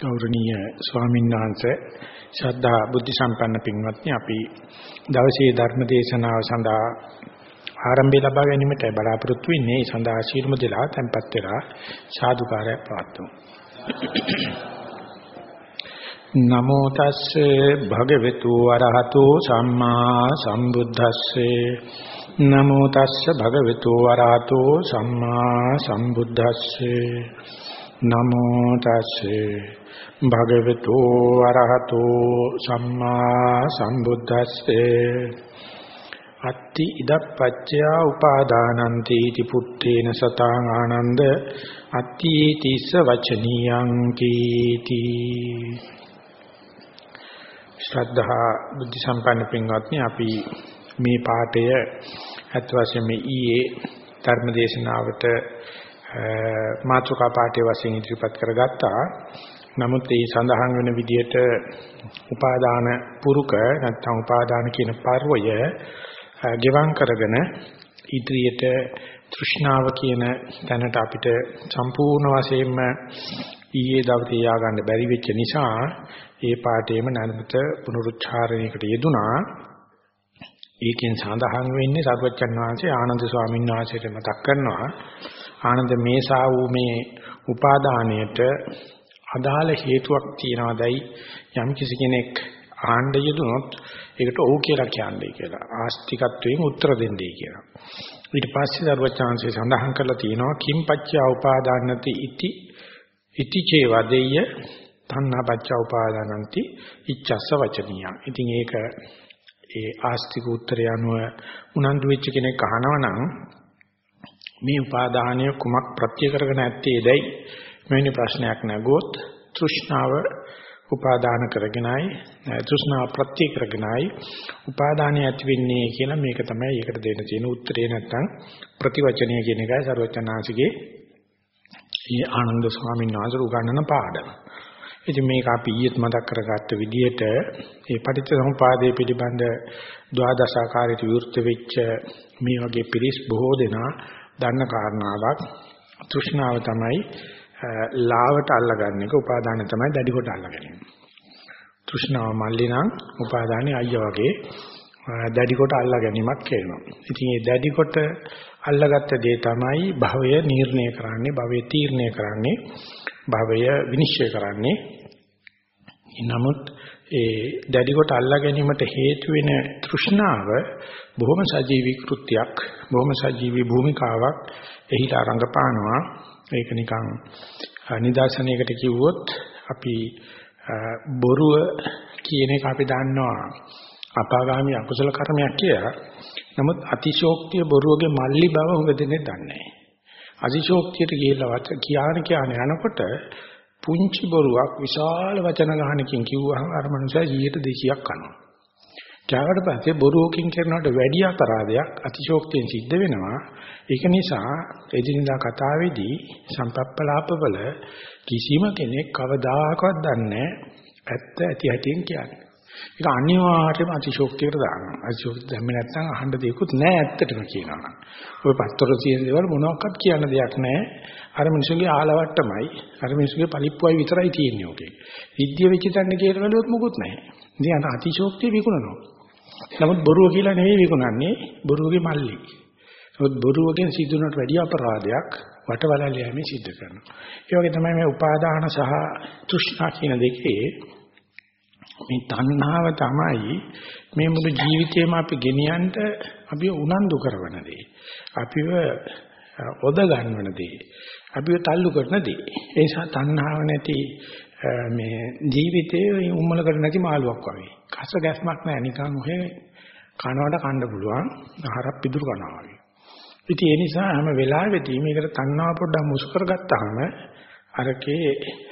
ගෞරවනීය ස්වාමීන් වහන්සේ ශ්‍රද්ධා බුද්ධ සම්පන්න පින්වත්නි අපි දවසේ ධර්ම දේශනාව සඳහා ආරම්භය ලබා ගැනීමට බලාපොරොත්තු වෙන්නේ ඒ සඳහා ශීර්ම දෙලා tempත් වෙලා සාදුකාරය පවත්වමු. නමෝ තස්සේ භගවතු වරහතෝ සම්මා සම්බුද්දස්සේ. නමෝ තස්සේ භගවතු වරහතෝ සම්මා සම්බුද්දස්සේ. නමෝ තස්සේ භගවතු අරහතෝ සම්මා සම්බුද්දස්සේ අත්ති ඉදප්පච්චය උපාදානන්ති इति පුත්තේන සතාං ආනන්ද අත්ති තිස්ස වචනියං කීති ශ්‍රද්ධා බුද්ධ සම්පන්න පින්වත්නි අපි මේ පාඩය අත් වශයෙන් මේ ඊයේ ධර්ම දේශනාවට මාතෘකා පාඨයේ වශයෙන් ඉදිරිපත් කරගත්තා. නමුත් ඒ සඳහන් වෙන විදිහට උපාදාන පුරුක නැත්නම් උපාදාන කියන පර්වය ගෙවම් කරගෙන ඉදිරියට තෘෂ්ණාව කියන තැනට අපිට සම්පූර්ණ වශයෙන්ම ඊයේ දවසේ යා ගන්න බැරි වෙච්ච නිසා ඒ පාඩේම නැවත පුනරුච්චාරණයකට යෙදුනා. ඒකෙන් සඳහන් වෙන්නේ සර්වචන් වහන්සේ ආනන්ද ස්වාමීන් වහන්සේට මතක් කරනවා ආනන්ද මේසා වූ මේ උපාදානයට අදාළ හේතුවක් තියනවාදයි යම් කිසි කෙනෙක් ආණ්ඩ යෙදුනොත් ඒකට ඔව් කියලා කියන්නේ කියලා ආස්තිකත්වයෙන් උත්තර දෙන්නේ කියලා. ඊට පස්සේ දරුවචාන්සේ සඳහන් කරලා තියෙනවා කිම්පච්චා උපාදානති ඉති ඉති චේවදෙය තණ්හාපච්චා උපාදානಂತಿ ඉච්ඡස්ස වචනිය. ඉතින් ඒක ඒ ආස්තික උත්තරය අනුව උනන්දු වෙච්ච කෙනෙක් අහනවා නම් මේ උපාදානය කුමක් ප්‍රත්‍ය කරගෙන ඇත්තේදයි මෙවැනි ප්‍රශ්නයක් නැගුවොත් තෘෂ්ණාව උපාදාන කරගෙනයි තෘෂ්ණාව ප්‍රත්‍ය කරගෙනයි උපාදානය ඇති වෙන්නේ කියලා මේක තමයි ඒකට දෙන්න තියෙන උත්තරේ නැත්තම් ප්‍රතිවචනය කියන එකයි සරුවචනාංශගේ මේ ආනන්ද ස්වාමීන් වහන්සේ උගන්වන පාඩම. ඉතින් මේක අපි ඊයේත් මතක් කරගත්ත විදිහට මේ පටිච්චසමුපාදයේ පිළිබඳ ද්වාදශ ආකාරයට විවෘත වෙච්ච මේ වගේ පිරිස් බොහෝ දෙනා දන්න කාරණාවක් තෘෂ්ණාව තමයි ලාවට අල්ලගන්න එක උපාදානය තමයි දැඩි කොට අල්ලගන්නේ. තෘෂ්ණාව මල්ලි නම් උපාදානේ අයියා වගේ දැඩි කොට අල්ලා ගැනීමක් කරනවා. ඉතින් මේ දැඩි කොට අල්ලගත්ත දේ තමයි භවය නිර්ණය කරන්නේ, භවය තීරණය කරන්නේ, භවය විනිශ්චය කරන්නේ. නමුත් ඒ දැඩි කොට අල්ලා ගැනීමට හේතු වෙන තෘෂ්ණාව බොහොම සජීවී කෘත්‍යයක් බොහොම සජීවී භූමිකාවක් එහිලා රංගපානවා ඒක නිකන් නිදර්ශනයකට කිව්වොත් අපි බොරුව කියන එක අපි දන්නවා. අපාගාමී අකුසල කර්මයක් කියලා. නමුත් අතිශෝක්තිය බොරුවගේ මල්ලි බව හොඟ දෙන්නේ දන්නේ නැහැ. අතිශෝක්තියට ගිහිල්ලා වච කියාන කියන යනකොට පුංචි බොරුවක් විශාල වචන ගහනකින් කිව්වහම අර මනුස්සයා 200ක් කනවා. ඊට පස්සේ බොරුවකින් කරනවට වැඩි අපරාධයක් අතිශෝක්තියෙන් සිද්ධ වෙනවා. ඒක නිසා එදිනදා කතාවේදී සම්පප්පලාපවල කිසිම කෙනෙක් කවදාකවත් දන්නේ ඇත්ත ඇති හැටියෙන් කියන්නේ. ඒක අනිවාර්යයෙන්ම අතිශෝක්තියකට දානවා. අතිශෝක්තිය දැම්මේ නැත්නම් අහන්න දෙයක්වත් නැහැ ඇත්තටම කියනවා නම්. ඔය පත්තර තියෙන දේවල් මොනවාක්වත් කියන්න දෙයක් නැහැ. අර මිනිස්සුගේ ආලවට්ටමයි, අර මිනිස්සුගේ පලිප්පුවයි විතරයි තියෙන්නේ ඔකේ. සිද්ධිය වෙච්ච තැන කියලා බැලුවොත් මොකුත් නැහැ. ඉතින් අර අතිශෝක්තිය විකුණනවා. නමුත් බොරුව කියලා නෙවෙයි විකුණන්නේ, බොරුවගේ මල්ලි. නමුත් බොරුවකින් සිදුනට වැඩි අපරාධයක් වටවලල් යෑමේ සිද්ධ කරනවා. ඒ වගේ තමයි මේ උපාදාන සහ තෘෂ්ණා කියන දෙකේ මේ තණ්හාව තමයි මේ මුළු ජීවිතේම අපි ගෙනියන්න අපි උනන්දු කරන දේ. අපිව ඔද ගන්නවන දේ. අපිව තල්ලු කරන දේ. ඒ නිසා තණ්හාව නැති මේ ජීවිතේ උම්මලකට නැති මාළුවක් වගේ. කස ගැස්මක් නැහැ නිකන් ඔහෙ කනවට කන්න පුළුවන්. ආහාරක් පිදුරු කනවා වගේ. ඉතින් ඒ නිසා හැම වෙලාවෙදී මේකට තණ්හාව පොඩ්ඩක් මුසු කරගත්තාම අරකේ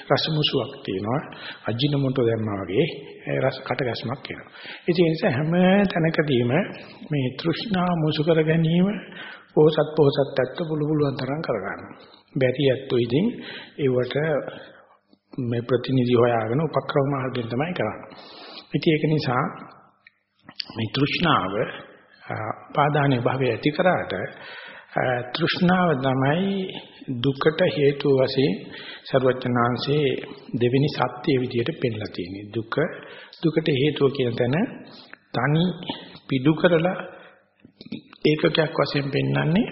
රසමුසුවක් තියෙනවා අජිනමොටෝ දැම්මා වගේ රස කට ගැස්මක් එනවා ඉතින් ඒ නිසා හැම තැනකදීම මේ තෘෂ්ණා මුසු කර ගැනීම පොසත් පොසත් ඇත්ත බුළු බුළුවන් තරම් කරගන්න බැරි ඇත්තෝ ඉතින් ඒවට මේ ප්‍රතිනිධි හොයාගෙන උපක්‍රම මාර්ගයෙන් තමයි කරන්නේ ඉතින් ඒක නිසා මේ තෘෂ්ණාව පාදානේ භාවය ඇති කරාට තෘෂ්ණාව තමයි දුකට හේතු වශයෙන් ਸਰවඥාන්සේ දෙවෙනි සත්‍ය විදියට පෙන්නලා තියෙන්නේ දුක දුකට හේතුව කියන තැන තනි පිඩු කරලා ඒකකයක් වශයෙන් පෙන්වන්නේ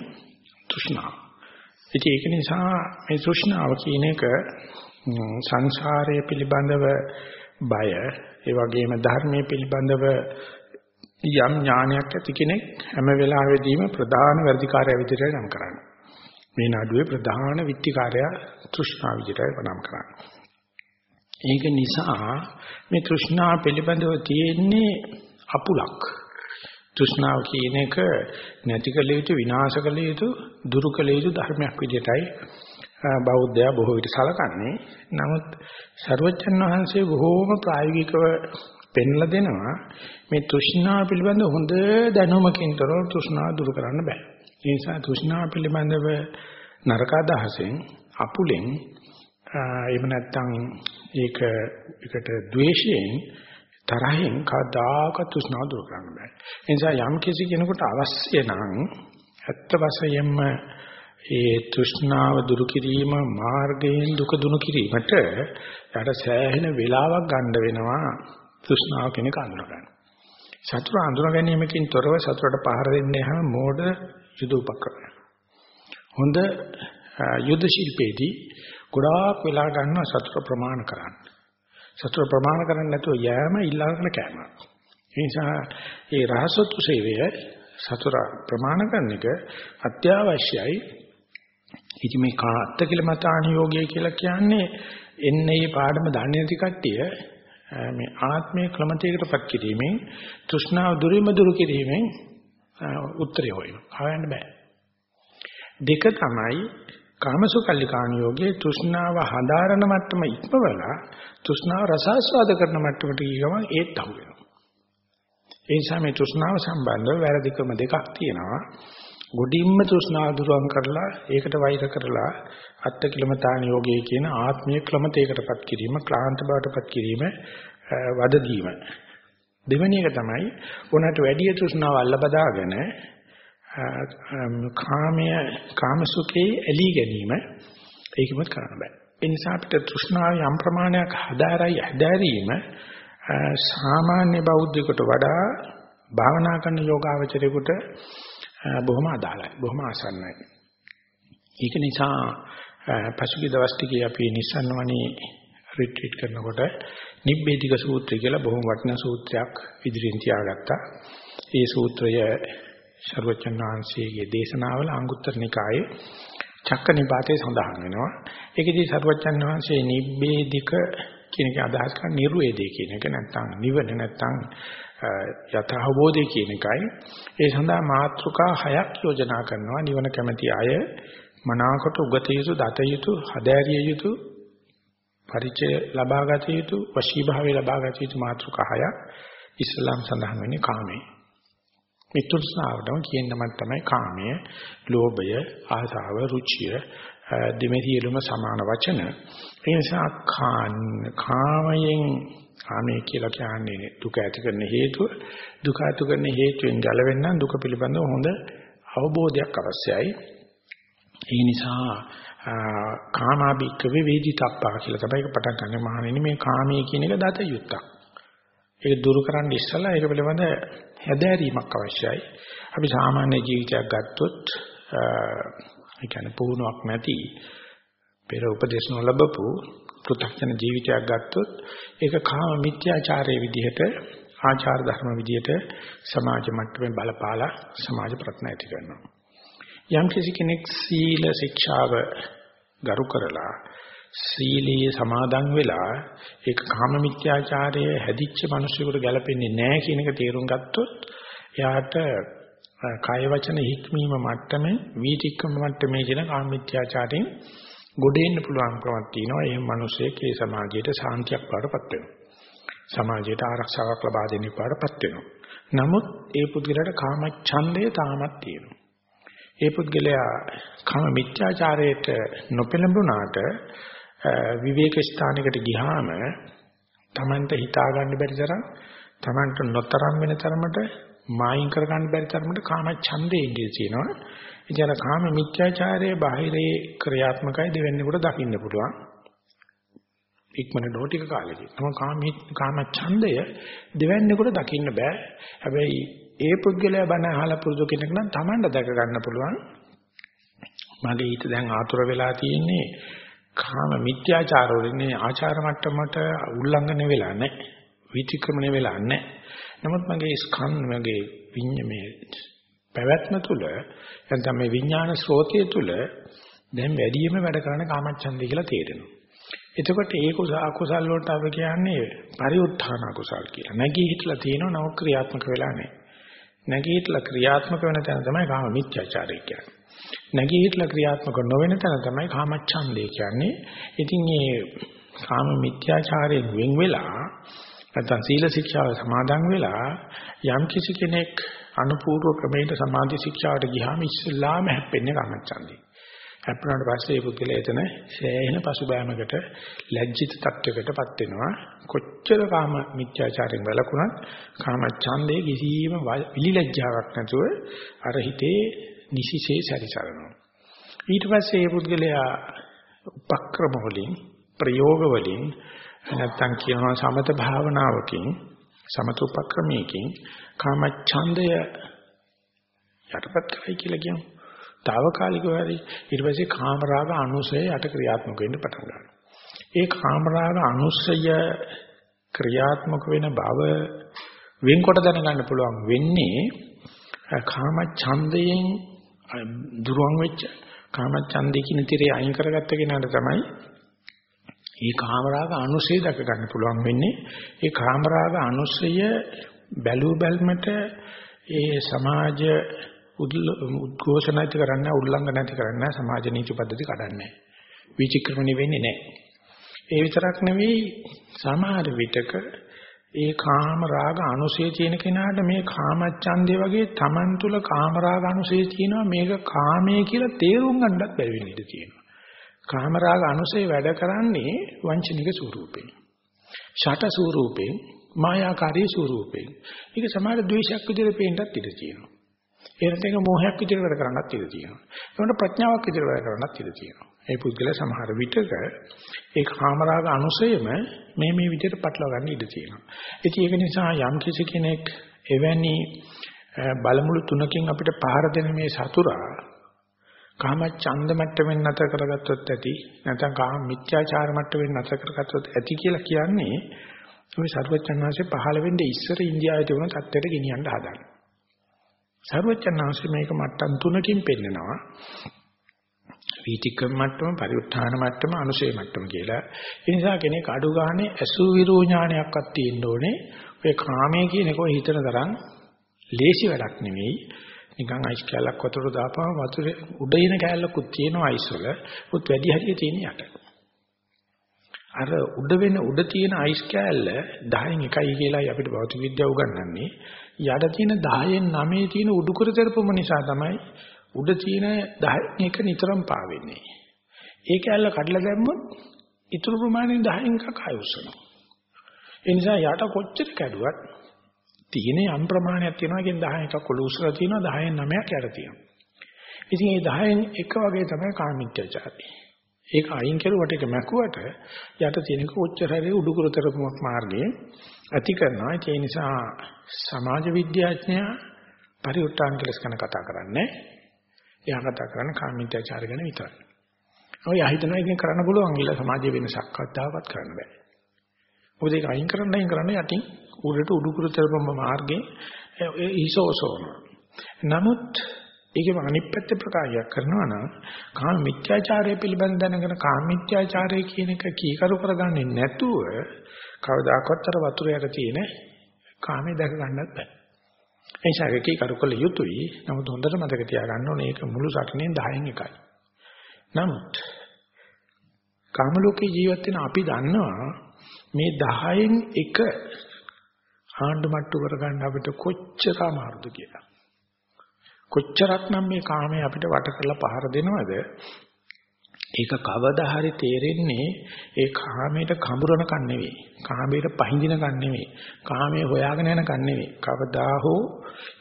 තෘෂ්ණාව. ඉතින් ඒක නිසා මේ තෘෂ්ණාව කියන එක සංසාරය පිළිබඳව බය ඒ වගේම ධර්මයේ පිළිබඳව යම් ඥානයක් ඇති කෙනෙක් හැම වෙලාවෙදීම ප්‍රධාන වැඩිකාරය විදිහට නම් කරන්නේ. මේ නඩුවේ ප්‍රධාන විත්තිකාරය තෘෂ්ණා විදිහට නම් කරන්නේ. ඒක නිසා මේ තෘෂ්ණා පිළිබඳව තියෙන්නේ අපුලක්. තෘෂ්ණාව කියන එක නැති කළ යුතු විනාශ කළ යුතු දුරු කළ යුතු ධර්මයක් විදිහටයි බෞද්ධයා බොහෝ විට සලකන්නේ. නමුත් ਸਰවජන් වහන්සේ බොහෝම ප්‍රායෝගිකව පෙන්ලා දෙනවා මේ තෘෂ්ණාව පිළිබඳ හොඳ දැනුමකින් තොරව තෘෂ්ණාව දුරු කරන්න බෑ. ඒ නිසා තෘෂ්ණාව පිළිබඳව නරක අදහසෙන් අපුලෙන් එහෙම නැත්නම් ඒක එකට ද්වේෂයෙන් තරහෙන් කවදාකවත් තෘෂ්ණාව දුරු කරන්න බෑ. ඒ නිසා යම් කිසි කෙනෙකුට අවශ්‍ය නම් ඇත්ත වශයෙන්ම ඒ තෘෂ්ණාව දුරු කිරීම මාර්ගයෙන් දුක දුරු කිරීමට යට සෑහෙන වෙලාවක් ගන්න වෙනවා තෘෂ්ණාව කෙනෙක් අඳුර ගන්න. සතුර අඳුර ගැනීමකින් තොරව සතුරට පහර දෙන්නේ හැම මෝඩ යුද උපක්‍රම. හොඳ යුද ශිල්පේදී ගොඩාක් වෙලා ගන්නවා සතුර ප්‍රමාණ කරන්න. සතුර ප්‍රමාණ කරන්නේ නැතුව යෑම ඊළඟට කෑම. ඒ නිසා ඒ රහසොත්තු සේවය සතුර ප්‍රමාණ කරන එක අත්‍යවශ්‍යයි. ඉතින් මේ කාත්ත කියලා මතානියෝගය කියලා කියන්නේ එන්නේ මේ පාඩම දන්නේ නැති කට්ටිය මේ ආත්මයේ ක්‍රමතයකටපත් කිරීමෙන් තෘෂ්ණාව දුරිම දුරු කිරීමෙන් උත්තරය හොයනවා. හොයන්න බෑ. දෙක තමයි කාමසුකල්ලිකාණියෝගේ තෘෂ්ණාව හදාරන මට්ටම ඉක්මවලා තෘෂ්ණාව රසාස්වාද කරන මට්ටමට ගිය ගමන් ඒත් අහු වෙනවා. ඒ නිසා මේ තෘෂ්ණාව සම්බන්ධව වැරදි ක්‍රම දෙකක් තියෙනවා. ගොඩින්ම තෘෂ්ණාව දුරුවන් කරලා ඒකට වෛර කරලා අත්ති කිලමතාන යෝගයේ කියන ආත්මීය ක්‍රමතේකටපත් කිරීම ක්ලාන්ත බවටපත් කිරීම වද දීම දෙවෙනි එක තමයි උනට වැඩි තෘෂ්ණාව අල්ලබදාගෙන කාමය කාමසුඛේ එලී ගැනීම ඒකමත් කරන්න බෑ. ඒ නිසා අපිට තෘෂ්ණාව යම් ප්‍රමාණයක් හදාරයි හදාරීම සාමාන්‍ය බෞද්ධයෙකුට වඩා භාවනා කරන යෝගාවචරයෙකුට බොහොම අදාළයි. බොහොම ආසන්නයි. ඒක නිසා පසුගිය දවස් ටිකේ අපි Nissan වනේ රිට්‍රීට් කරනකොට නිබ්බේධික සූත්‍රය කියලා බොහොම වටිනා සූත්‍රයක් ඉදිරියෙන් තියාගත්තා. ඒ සූත්‍රය ਸਰවචන් වහන්සේගේ දේශනාවල අංගුත්තර නිකායේ චක්ක නිපාතේ සඳහන් වෙනවා. ඒකදී ਸਰවචන් වහන්සේ නිබ්බේධික කියන එක අදහස් කරන්නේ නිර්වේදේ කියන එක නැත්නම් නිවන නැත්නම් යථාබෝධය කියන එකයි. ඒ සඳහා මාත්‍රිකා හයක් යෝජනා කරනවා නිවන කැමැති අය මනාකොට උගත යුතු දත යුතු හදෑරිය යුතු පරිචය ලබා ගත යුතු වශීභාවය ලබා ගත යුතු මාතෘකා හයක් ඉස්ලාම් සඳහන් වෙන්නේ කාමයේ. මිත්‍ෘස්නාවටම කියන නම තමයි කාමය, ලෝභය, ආසාව, රුචිය, දෙමෙහිලුම සමාන වචන. ඒ නිසා කාමයෙන් කාමයේ කියලා කියන්නේ දුක ඇති කරන හේතුව, දුක ඇති කරන හේතුවෙන් ගැලවෙන්න දුක පිළිබඳව හොඳ අවබෝධයක් අවශ්‍යයි. ඒ නිසා කාමාභික්කවේ වේදිතප්පා කියලා තමයි ඒක පටන් ගන්න මහණෙනි මේ කාමයේ කියන එක දත යුත්තක්. ඒක දුරු කරන්න ඉස්සලා ඒක පිළිබඳ හැදෑරීමක් අවශ්‍යයි. අපි සාමාන්‍ය ජීවිතයක් ගත්තොත් ඒ කියන්නේ පුහුණුවක් නැති පෙර උපදේශ නොලබපු පෘථග්ජන ජීවිතයක් ගත්තොත් ඒක කාම මිත්‍යාචාරයේ විදිහට ආචාර ධර්ම විදිහට සමාජ මට්ටමේ බලපාලා සමාජ ප්‍රඥා ඇති කරනවා. යම් කෙනෙක් සීල ශික්ෂාව ගරු කරලා සීලයේ සමාදන් වෙලා ඒක කාම මිත්‍යාචාරයේ හැදිච්ච මිනිසෙකුට ගැලපෙන්නේ නැහැ කියන එක තේරුම් ගත්තොත් එයාට කාය වචන හික්මීම මට්ටමේ වීතික්කම මට්ටමේ කියන කාම මිත්‍යාචාරයෙන් ගොඩේන්න පුළුවන්කමක් තියෙනවා. එහෙම මිනිසෙක් ඒ සමාජයට සාන්තියක් පාඩපත් වෙනවා. සමාජයට ආරක්ෂාවක් ලබා දෙන්න පාඩපත් වෙනවා. නමුත් ඒ පුද්ගලයාට කාම ඡන්දය තාමත් තියෙනවා. ඒ පුද්ගලයා කම මිත්‍යාචාරයට නොපෙළඹුණාට විවේක ස්ථානයකට ගියාම Tamanට හිතා ගන්න බැරි තරම් Tamanට නොතරම් වෙන තරමට මායින් කරගන්න බැරි තරමට කාම ඡන්දේ ඉඳී තියෙනවා. ඉතින් අර කාම මිත්‍යාචාරයේ බාහිරේ ක්‍රියාත්මකයි දෙවෙන්නේකට දකින්න පුළුවන්. ඉක්මනට ටික කාලෙකින්. තම කාම කාම ඡන්දය දෙවෙන්නේකට දකින්න බෑ. හැබැයි ඒ පුද්ගලයා බණ අහලා පුරුදු කෙනෙක් නම් Tamanda දැක ගන්න පුළුවන්. මගේ හිත දැන් ආතුර වෙලා තියෙන්නේ කාම මිත්‍යාචාර වලින්නේ ආචාර මට්ටමට උල්ලංඝනය වෙලා නැහැ. විචක්‍රමණය වෙලා නැහැ. නමුත් මගේ ස්කන්ධ මගේ විඤ්ඤාමයේ පැවැත්ම තුල නැත්නම් මේ විඥාන ස්රෝතය තුල දැන් වැඩියෙන්ම වැඩ කරන කාමච්ඡන්දය කියලා තේරෙනවා. එතකොට ඒ කුසල වලට අපි කියන්නේ පරිඋත්ථාන කුසල් කියලා. නැගී හිටලා තියෙනව නව ක්‍රියාත්මක වෙලා නැහැ. නැගී හිටලා ක්‍රියාත්මක වෙන තැන තමයි කාම මිත්‍යාචාරය කියන්නේ. නැගී හිටලා ක්‍රියාත්මක නොවන තැන තමයි කාමච්ඡන්දය කියන්නේ. ඉතින් මේ කාම මිත්‍යාචාරයෙන් වෙන් වෙලා නැත්නම් සීල ශික්ෂාව සමාදන් වෙලා යම් කිසි කෙනෙක් අනුපූර්ව ක්‍රමයට සමාධි ශික්ෂාවට ගියාම ඉස්සෙල්ලාම හැප්පෙන්නේ කාමච්ඡන්දේ. හැප්පුණාට පස්සේ ඒ පුද්ගලයා එතන සෑහෙන පසුබෑමකට ලැජ්ජිත තත්වයකටපත් වෙනවා. කොච්චර කාම මිත්‍යාචාරයෙන් වැළකුණත් කාමච්ඡන්දේ කිසිම විලිලැජ්ජාවක් නැතුව අර හිතේ නිසිසේ සැරිසරනවා. ඊට පස්සේ ඒ පුද්ගලයා උපක්‍රම වලින් ප්‍රයෝග වලින් නැත්තම් කියනවා සමත භාවනාවකින් සමත උපක්‍රමයකින් කාමච්ඡන්දය යටපත් කරයි කියලා කියමු. తాවකාලිකව හරි ඊට පස්සේ කාමරාග අනුසය යට ක්‍රියාත්මක වෙන්න පටන් ගන්නවා. ඒ කාමරාග අනුසය ක්‍රියාත්මක වෙන බව වෙන්කොට දැනගන්න පුළුවන් වෙන්නේ කාමච්ඡන්දයෙන් දුරවන් වෙච්ච කාමච්ඡන්දේ කියන තිරේ අයින් කරගත්ත කෙනාට තමයි මේ කාමරාග අනුසය දක ගන්න පුළුවන් වෙන්නේ. ඒ කාමරාග අනුසය බැලූ බැල්මට ඒ සමාජ උද්ඝෝෂණ නැති කරන්න උල්ලංඝන නැති කරන්න සමාජ නීති පද්ධති කඩන්නේ විචක්‍රමණි වෙන්නේ නැහැ. ඒ විතරක් නෙවෙයි සමහර විටක ඒ කාම රාග අනුසය තියෙන කෙනාට මේ කාමච්ඡන්දේ වගේ Taman තුල කාම රාග අනුසය තියෙනවා මේක කාමයේ කියලා තේරුම් ගන්නත් බැරි වෙන්න ඉඩ තියෙනවා. කාම රාග අනුසය වැඩ කරන්නේ වංචනික ස්වරූපේ. ෂට ස්වරූපේ මායාකාරී ස්වරූපේ. ඒක සමහර ද්වේෂයක් විදිහට පේන්නත් ඉඩ තියෙනවා. ඒකට ඒක මෝහයක් විදිහට වැඩ කරන්නත් ඉඩ තියෙනවා. ඒකට ප්‍රඥාවක් විදිහට වැඩ කරන්නත් ඉඩ තියෙනවා. ඒ පුද්ගල සමහර විටක ඒ කාමරාග අනුසයම මේ මේ විදිහට පටලවා ගන්න ඉඩ තියෙනවා. ඉතින් ඒක නිසා යම් කිසි කෙනෙක් එවැනි බලමුළු තුනකින් අපිට පහර දෙන මේ සතුරා කාම ඡන්ද මට්ටමින් නැතර කරගත්තොත් ඇති නැත්නම් කාම මිත්‍යාචාර මට්ටමින් නැතර කරගත්තොත් ඇති කියලා කියන්නේ ওই සර්වචන්නාංශේ පහළ වෙන්නේ ඉස්සර ඉන්දියාවේ තිබුණ තත්ත්වයට ගෙනියන්න හදන. සර්වචන්නාංශේ මේක මට්ටම් තුනකින් පෙන්නනවා. වීතිකම් මට්ටම, පරිඋත්ථාන මට්ටම, අනුශේ මට්ටම කියලා. ඒ නිසා කෙනෙක් අඩු ගානේ අසු විරෝ ඥානයක්වත් තියෙන්න ඕනේ. ඔය කාමයේ කියන එක හිතන තරම් ලේසි වැඩක් නෙවෙයි. නිකන් අයිස් කැලක් වතුර දාපුවම වතුරේ උඩ ඉන කැලලකුත් තියෙනවා අයිස් වල. උත් වැඩි හරිය තියෙන යට. අර උඩ වෙන උඩ තියෙන අයිස් කෑල්ල 10න් එකයි කියලායි අපිට භෞතික විද්‍යාව උගන්වන්නේ. යට තියෙන 10න් 9 තියෙන උඩුකර terපම නිසා තමයි උඩ තියෙන 10න් එක නිතරම පාවෙන්නේ. ඒ කෑල්ල කඩලා දැම්මොත් ඉතුරු ප්‍රමාණයෙන් 10න් එකක් ආයුෂනවා. ඒ නිසා යට කොච්චර කැඩුවත් තියෙන යම් ප්‍රමාණයක් තියෙනවා. ඒකෙන් 10න් එකක් ඔලු උසලා තියෙනවා 10න් 9ක් යට තියෙනවා. ඉතින් මේ 10න් එක වගේ තමයි කාමීත්‍යචාරය. ඒක අයින් කරුවට ඒක මැකුවට යට තියෙනක උච්චර හැරේ උඩුකුරතරපමක් මාර්ගයේ ඇති කරනවා. ඒ නිසා සමාජ විද්‍යාඥයා පරිඋත්තාන කෙලස් ගැන කතා කරන්නේ. එයා කතා කරන්නේ කාමීත්‍යාචාර ගැන විතරයි. ඔය හිතනවා ඉතින් කරන්න පුළුවන් කියලා සමාජයේ වෙනසක් අත්දාවත් කරන්න බෑ. මොකද ඒක අයින් කරන්න අයින් කරන්න යටින් උඩට උඩුකුරතරපම මාර්ගයේ ඊසෝසෝන. නමුත් ඒකේ අනිත් පැත්තේ ප්‍රකාශයක් කරනවා නම් කාම මිත්‍යාචාරය පිළිබඳ දැනගෙන කාම මිත්‍යාචාරය කියන එක කීකරු කරගන්නේ නැතුව කවදාකවත් අර වතුර යට තියෙන කාමේ දැක ගන්නත් බෑ. ඒ නිසා ඒක කීකරු කළ යුතුයි. නමුත් හොඳට මතක තියාගන්න ඕනේ ඒක මුළු සටනේ 10න් එකයි. නමුත් කාම ලෝකේ ජීවත් වෙන අපි දන්නවා මේ 10න් එක ආණ්ඩු මට්ටු කරගන්න අපිට කොච්චර අමාරුද කියලා. කොච්චරක්නම් මේ කාමයේ අපිට වට කරලා පහර දෙනවද? ඒක කවදා හරි තේරෙන්නේ ඒ කාමයට කඹරනකන් නෙවෙයි. කාමයට පහඳිනකන් නෙවෙයි. කාමයේ හොයාගෙන යනකන් නෙවෙයි. කවදා හෝ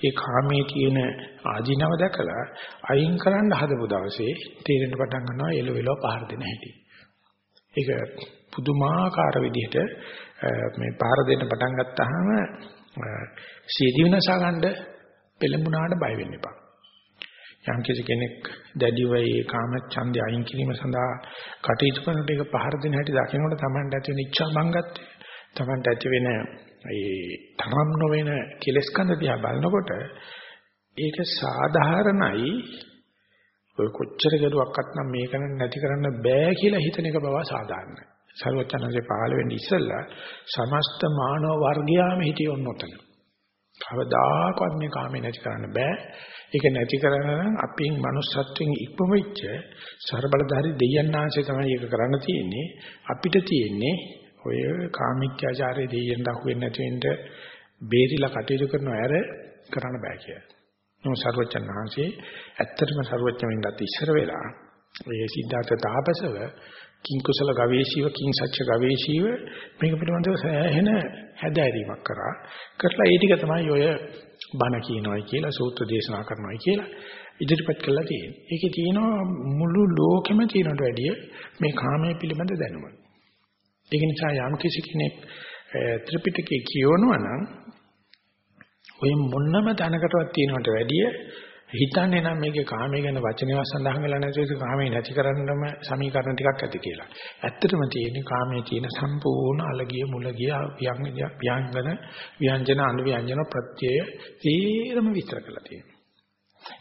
ඒ කාමයේ තියෙන ආධිනව දැකලා අයින් කරන්න හදපු දවසේ තේරෙන්න පටන් ගන්නවා එළවෙලව පහර දෙන හැටි. ඒක පුදුමාකාර විදිහට මේ පහර දෙන්න පටන් ගත්තාම සීදී විනාශ ගන්න පෙළඹුණාට බය වෙන්න එපා. යම් කෙනෙක් දැඩිව ඒ කාම ඡන්දය අයින් කිරීම සඳහා කටයුතු කරනකොට ඒක පහර දෙන හැටි දකිනකොට Tamanට ඇති වෙන ඉච්ඡා බංගත්වය Tamanට ඇති වෙන ඒ තරම් නොවන කෙලස් කඳ දිහා බලනකොට ඒක සාධාරණයි ඔය කොච්චර ගැලුවක්වත් නම් මේක නැති කරන්න බෑ කියලා හිතන එක බව සාධාරණයි. සර්වචනසේ පහළ වෙන්නේ ඉස්සෙල්ලා සමස්ත මානව වර්ගයාම හිටියොත් නොතන. කවදාකවත් මේ කාමේ නැති කරන්න බෑ. ඒක නැති කරන අපින් manussත්වෙන් ඉක්මවෙච්ච ਸਰබලධාරී දෙයයන් ආශ්‍රය තමයි ඒක කරන්න තියෙන්නේ. අපිට තියෙන්නේ ඔය කාමීච්ඡාචාරයේ දෙයින් දහුවෙන්නේ නැති වෙන්න බේරිලා කටයුතු කරනව ඇර කරන්න බෑ කියලා. නෝ සර්වචන් වහන්සේ ඇත්තටම සර්වචන් වෙන්නත් ඉස්සර වෙලා මේ සිද්ධාර්ථ තාපසව කිං කුසල ගවේෂීව කිං සත්‍ය ගවේෂීව මේක පිළිබඳව සෑහෙන හැදෑරීමක් කරා කරලා ඒ ටික තමයි ඔය බණ කියනවායි කියලා සූත්‍ර දේශනා කරනවායි කියලා ඉදිරිපත් කළා තියෙන්නේ. ඒකේ තියෙනවා මුළු ලෝකෙම තියෙනට වැඩිය මේ කාමයේ පිළිබඳ දැනුම. ඒක නිසා යම් කිසි කෙනෙක් ත්‍රිපිටකය කියවනවා නම් ඔය මොන්නම තැනකටවත් තියෙනවට වැඩිය හිතන්නේ නම් මේකේ කාමයේ ගැන වචනේවත් සඳහන් වෙලා නැති ඒක කාමයේ නැති කරන්නම සමීකරණ ටිකක් ඇති කියලා. ඇත්තටම තියෙන්නේ කාමයේ තියෙන සම්පූර්ණ අලගිය මුලගිය ව්‍යංජන ව්‍යංජන අනුව්‍යංජන ප්‍රත්‍යය තීරම විස්තර කරලා තියෙනවා.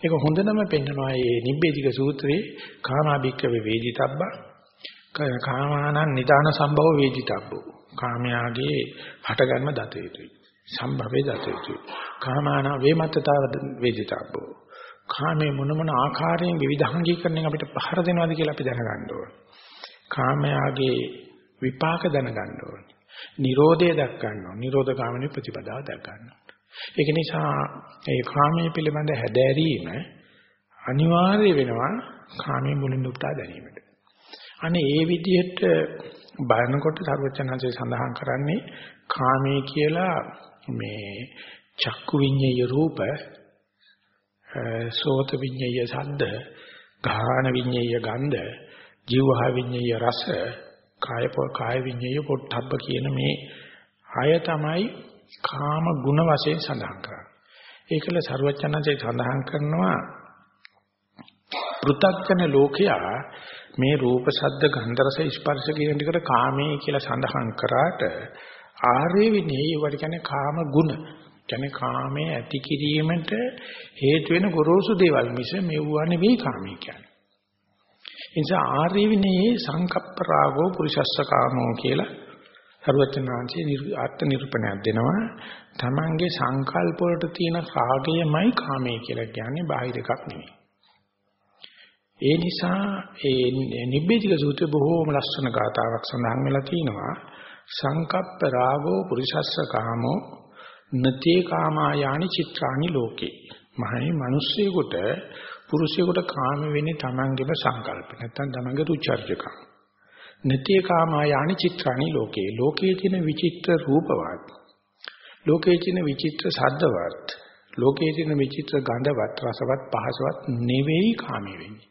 ඒක හොඳනම පෙන්වනවා මේ නිබ්බේධික සූත්‍රයේ කාමාභික්කවේ වේදිතබ්බා කාමානං නිදාන සම්භව වේදිතබ්බෝ. කාමයාගේ හටගන්ම දත යුතුයි. සම්භවේ දත යුතුයි. කාමාන වේමත්තතාව වේදිතබ්බෝ. කාමයේ මොන මොන ආකාරයෙන් විවිධාංගීකරණයෙන් අපිට පහර දෙනවද කියලා අපි දැනගන්න ඕන. කාමයාගේ විපාක දැනගන්න ඕන. Nirodhe දක් ගන්න ඕන. Nirodha ගාමිනී ප්‍රතිපදාව දක් ගන්න ඕන. ඒක නිසා ඒ කාමයේ පිළිබඳ හැදෑරීම අනිවාර්ය වෙනවා කාමයේ මුලින් උපුටා ගැනීමට. අනේ ඒ විදිහට බලනකොට සර්වචනanse සඳහන් කරන්නේ කාමයේ කියලා මේ චක්කු විඤ්ඤය රූප සෝත විඤ්ඤය සද්ද, ගාහන විඤ්ඤය ගන්ධ, ජීවහ විඤ්ඤය රස, කාය කාය විඤ්ඤය පොට්ටබ්බ කියන මේ ආය තමයි කාම ගුණ වශයෙන් සඳහන් කරන්නේ. ඒකල ਸਰවචනන්සේ සඳහන් කරනවා පෘථග්ජන ලෝකයා මේ රූප ශබ්ද ගන්ධ රස ස්පර්ශ කියන දෙකට කාමයේ කියලා සඳහන් කරාට ආර්ය විනී ඒවට කියන්නේ කාම ගුණ කියන්නේ කාමයේ ඇති කිරීමට හේතු වෙන ගොරෝසු දේවල් මිස මෙවුවා නෙවෙයි කාමී කියන්නේ. ඒ නිසා ආර්ය විනයේ සංකප්ප රාගෝ පුරිසස්ස කාමෝ කියලා සරුවචනාංශයේ ආත්ම නිරූපණයක් දෙනවා. Tamange සංකල්ප වලට තියෙන රාගයමයි කාමයේ කියලා කියන්නේ බාහිර එකක් නෙවෙයි. ඒ නිසා ඒ නිබ්බේධික සූත්‍රය බොහෝම ලස්සන ගාතාවක් සඳහන් වෙලා තිනවා. සංකප්ප රාගෝ පුරිසස්ස කාමෝ නතේ කාමායානි චිත්‍රානි ලෝකේ. මහයි මිනිස්සෙකුට පුරුෂයෙකුට කාම වෙන්නේ තමන්ගේම සංකල්ප නැත්නම් තමන්ගේ රුචර්ජකම් නතේ කාමායානි චිත්‍රානි ලෝකේ. ලෝකයේ තියෙන විචිත්‍ර රූපවත් ලෝකයේ තියෙන විචිත්‍ර ශබ්දවත් ලෝකයේ තියෙන විචිත්‍ර ගන්ධවත් රසවත් පහසවත් නෙවෙයි කාම වෙන්නේ.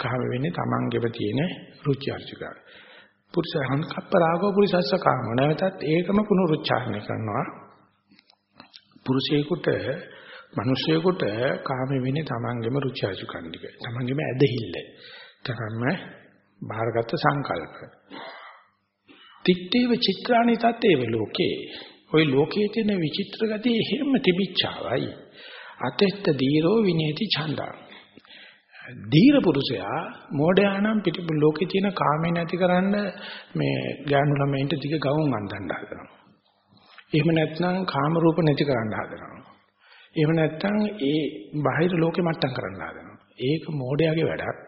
කාම වෙන්නේ තමන්ගේම තියෙන රුචර්ජකම්. පුරුෂයන් කප්පරාගෝ පුරිසස්ස කාම. නැවතත් ඒකම පුනරුච්චාරණය කරනවා. පුරුෂයෙකුට මිනිසෙකුට කාම වෙන්නේ තමන්ගේම රුචි අසුකම් ටික. තමන්ගේම ඇදහිල්ල. තමන්ම බාහිරගත සංකල්ප. තිත්තේව චිත්‍රාණි තත්තේව ලෝකේ. ওই ලෝකයේ තියෙන විචිත්‍ර ගතිය එහෙම තිබිච්චාවයි. අතෙත්ත දීරෝ විනේති ඡන්දා. දීර පුරුෂයා මෝඩයානම් පිටු ලෝකේ තියෙන කාමේ නැතිකරන්න මේ ගෑනු ළමයින්ට ටික ගවුම් අඳින්න හදනවා. එහෙම නැත්නම් කාම රූප නැති කරන්න හදනවා. එහෙම නැත්නම් ඒ බාහිර ලෝකෙ මට්ටම් කරන්න හදනවා. ඒක මෝඩයාගේ වැඩක්.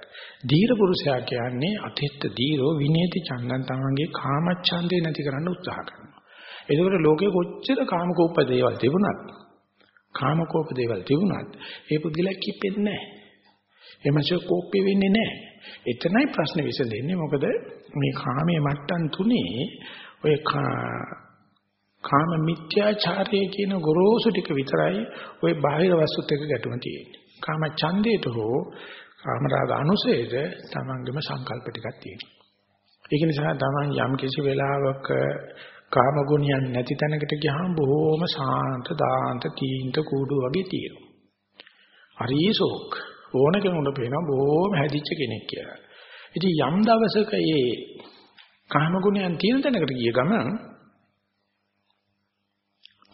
ධීර පුරුෂයා කියන්නේ අතිත්ත ධීරෝ විනේති චන්දන් තමන්ගේ කාමච්ඡන්දේ නැති කරන්න උත්සාහ කරනවා. ඒකෝර ලෝකේ කොච්චර කාමකෝප දේවල් තිබුණත් කාමකෝප දේවල් තිබුණත් ඒ පුද්ගලයා කිපෙන්නේ නැහැ. එමන්සෝ කෝප්පි වෙන්නේ නැහැ. එතනයි ප්‍රශ්නේ විසඳෙන්නේ. මොකද මේ කාමයේ මට්ටම් තුනේ ඔය කාම මිත්‍යාචාරය කියන ගොරෝසු ටික විතරයි ওই බාහිර වස්තුත් එක්ක ගැටුම තියෙන්නේ. කාම ඡන්දයට හෝ කාම රාග අනුසයද තමන්ගේම සංකල්ප ටිකක් තියෙනවා. ඒක නිසා තමන් යම් කිසි වෙලාවක කාම ගුණයන් නැති තැනකට ගියාම බොහෝම සාන්ත දාන්ත තීන්ත කූඩු වගේ තියෙනවා. හරිසෝක් ඕන කෙනෙකුට පේනවා බොහෝම හැදිච්ච කෙනෙක් කියලා. ඉතින් යම් දවසක මේ කාම ගුණයන් තියෙන තැනකට ගිය ගමන්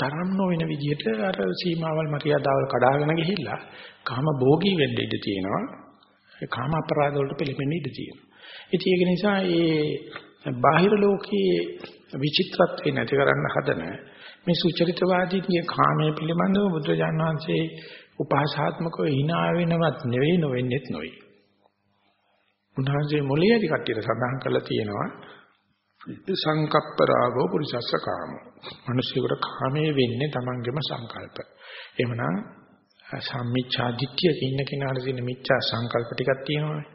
තරම් නොවන විදිහට අර සීමාවල් මරියාදාවල් කඩාගෙන ගිහිල්ලා කාම භෝගී වෙන්න ඉඩ තියෙනවා. ඒ කාම අපරාධ වලට පිළිපෙන්න ඉඩ තියෙනවා. ඉතින් ඒක නිසා මේ බාහිර ලෝකයේ විචිත්‍රත්වේ නැති කරන්න හදන මේ සුචරිතවාදීගේ කාමයේ පිළිබඳව බුදුරජාණන් වහන්සේ උපහාසාත්මකව hina වෙනවත් නෙවෙයි නොවෙන්නේත් නොයි. උන්වහන්සේ මොළයේදී කට්ටියට සඳහන් කරලා තියෙනවා සංකප්ප රාගෝ පුරිසස්ස කාමෝ. මිනිස්සුන්ට කාමයේ වෙන්නේ Tamangeම සංකල්ප. එහෙමනම් සම්මිච්ඡා දිට්ඨිය ඉන්න කෙනාට තියෙන මිච්ඡා සංකල්ප ටිකක් තියෙනවානේ.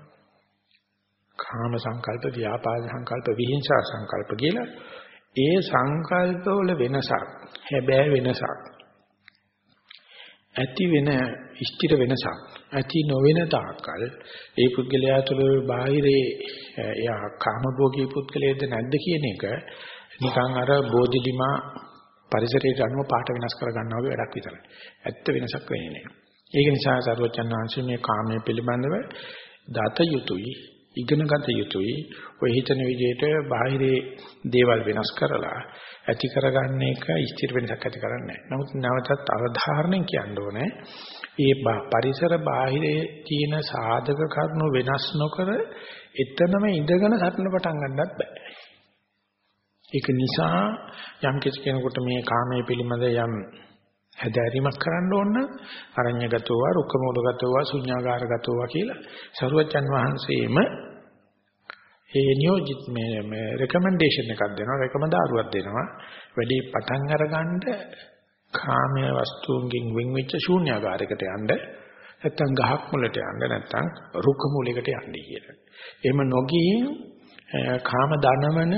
කාම සංකල්ප, ව්‍යාපාද සංකල්ප, විහිංසා සංකල්ප කියලා ඒ සංකල්පවල වෙනසක්, හැබෑ වෙනසක්. ඇති වෙන ස්ථිර වෙනසක් ඇති නොවන තාක්කල් ඒ පුද්ගලයා තුළ බාහිරේ එයා කාමභෝගී පුද්ගලයේද නැද්ද කියන එක නිකන් අර බෝධිලිමා පරිසරයට අනුව පාට වෙනස් කර ගන්නවා වගේ වැඩක් විතරයි. ඇත්ත වෙනසක් වෙන්නේ නැහැ. ඒක නිසා සරුවචන් වහන්සේ මේ කාමයේ පිළිබඳව දත යුතුයි ඉගෙනගත යුතුයි ඔය හිතන විදිහට බාහිරේ දේවල් වෙනස් කරලා ඇති කරගන්න එක ස්ථිර වෙනසක් ඇති කරන්නේ නැහැ. නමුත් නැවතත් අවධාරණයෙන් කියන්න ඕනේ මේ පරිසර බාහිරේ තියෙන සාධක කරුණු වෙනස් නොකර එතනම ඉඳගෙන සටන පටන් ගන්නත් බෑ. ඒක නිසා යම් කෙනෙකුට මේ කාමයේ පිළිබඳ යම් හැදෑරීමක් කරන්න ඕන නම් අරඤ්‍යගතෝව රුක්කමූලගතෝව ශුඤ්ඤාගාරගතෝව කියලා සරුවචන් වහන්සේම ඒ නියෝජිත මේ මේ රෙකමෙන්ඩේෂන් එකක් දෙනවා රෙකමදාරුවක් දෙනවා වැඩි පටන් අරගන්න කාමයේ වස්තුන්ගෙන් වෙන් වෙච්ච ශූන්‍යාකාරයකට යන්න නැත්තම් ගහක් මුලට යන්න නැත්තම් රුක්ක මූලයකට යන්න කියලා. එහෙම නොගියින් කාම දනමන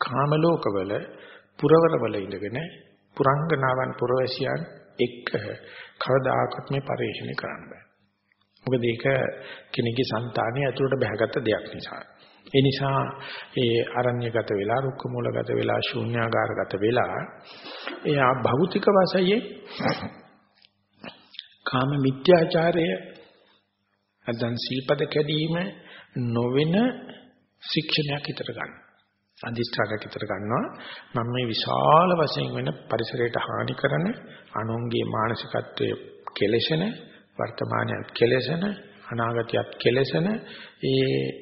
කාම ලෝකවල පුරවරවල ඉඳගෙන පුරංගනාවන් පුරවැසියන් එක්ක කවදාකවත් මේ පරිශ්‍රණය කරන්න බෑ. මොකද ඒක කෙනෙකුගේ సంతානය ඇතුළට බහගත්ත දෙයක් නිසා. ඒ නිසා ඒ අරණ්‍යගත වෙලා රුක්ක මූලගත වෙලා ශූන්‍යාකාරගත වෙලා එයා භෞතික වශයෙන් කාම මිත්‍යාචාරය අදන් සිල්පද කැඩීම නොවන ශික්ෂණයක් හිතට ගන්න. අදිස්ථානයක් හිතට ගන්නවා මම මේ විශාල වශයෙන් වෙන පරිසරයට හානි කරන අනුන්ගේ මානසිකත්වයේ කෙලෙසන වර්තමානයත් කෙලෙසන අනාගතයත් කෙලෙසන ඒ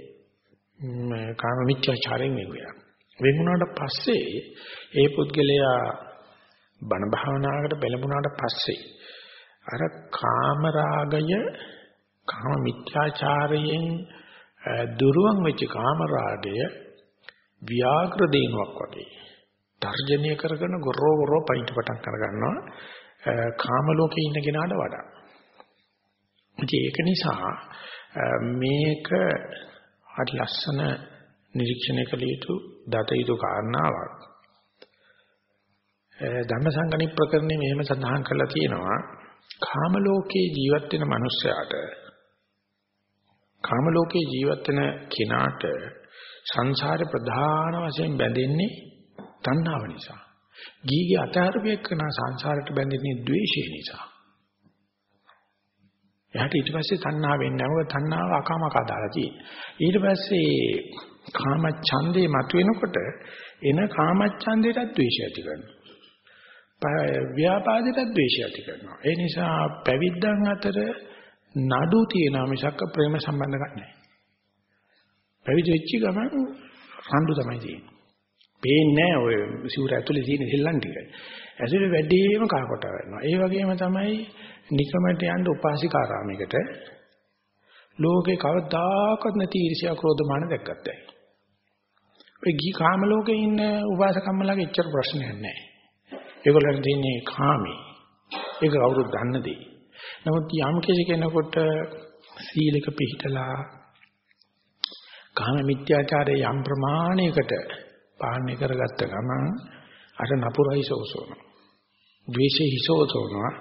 කාම මිත්‍යාචාරයෙන් වෙන් වෙනවා. වෙන් වුණාට පස්සේ ඒ පුද්ගලයා බණ භාවනාවකට බැලමුණාට පස්සේ අර කාම රාගය කාම මිත්‍යාචාරයෙන් දුරුවන් වෙච්ච කාම රාගය ව්‍යාග්‍ර දේනුවක් වගේ තර්ජනය කරගෙන ගොරෝ ගොරෝ පයින්ට පටන් කර ගන්නවා කාම ලෝකේ ඉන්න කෙනාට වඩා. ඒක නිසා මේක හරි ලස්සන නිරීක්ෂණය කළ යුතු දත යුතු කාරණාවක්. ධම්මසංගණි ප්‍රකරණේ මෙහෙම සඳහන් කරලා තියෙනවා කාම ලෝකේ ජීවත් වෙන මනුස්සයාට කාම ලෝකේ ජීවත් වෙන කෙනාට සංසාර ප්‍රධාන වශයෙන් බැඳෙන්නේ තණ්හාව නිසා. ගීගේ අතහරපියක් කරන සංසාරයට බැඳෙන්නේ ද්වේෂය නිසා. එයාට ඊට පස්සේ තණ්හා වෙන්නේ නැහැ. මොකද තණ්හාව අකාමකා දාලා තියෙන්නේ. ඊට පස්සේ කාම ඡන්දේ මතුවෙනකොට එන කාම ඡන්දේටත් ද්වේෂය ඇති කරනවා. ව්‍යාපාදයටත් ද්වේෂය ඇති කරනවා. ඒ නිසා පැවිද්දන් අතර නඩු තියෙනවා මිසක් ප්‍රේම සම්බන්ධයක් නැහැ. පැවිදි වෙච්ච ගමන් රණ්ඩු තමයි තියෙන්නේ. පේන්නේ ඔය සිවුර ඇතුලේ තියෙන දෙල්ලන් ටික. ඇතුලේ වැඩිම කහකොට වෙනවා. ඒ වගේම තමයි නිකමට යන්න උපාසිකාරාමයකට ලෝකේ කවදාකවත් නැති ඊර්ෂ්‍යා ක්‍රෝධ මාන දැක්කත් ඇයි. ඔය ගී කාම ලෝකේ ඉන්න උපාසකම්මලාගේ එච්චර ප්‍රශ්නයක් නැහැ. ඒගොල්ලන් තියෙන්නේ කාමී. ඒක කවුරුත් දන්න දෙයි. නමුත් යම් කෙනෙකුට සීලක පිළිතලා කාම මිත්‍යාචාරයේ යම් ප්‍රමාණයකට පාලනය කරගත්ත ගමන් අර නපුරයි සෝසෝනවා. ද්වේෂේ හිසෝසෝනවා.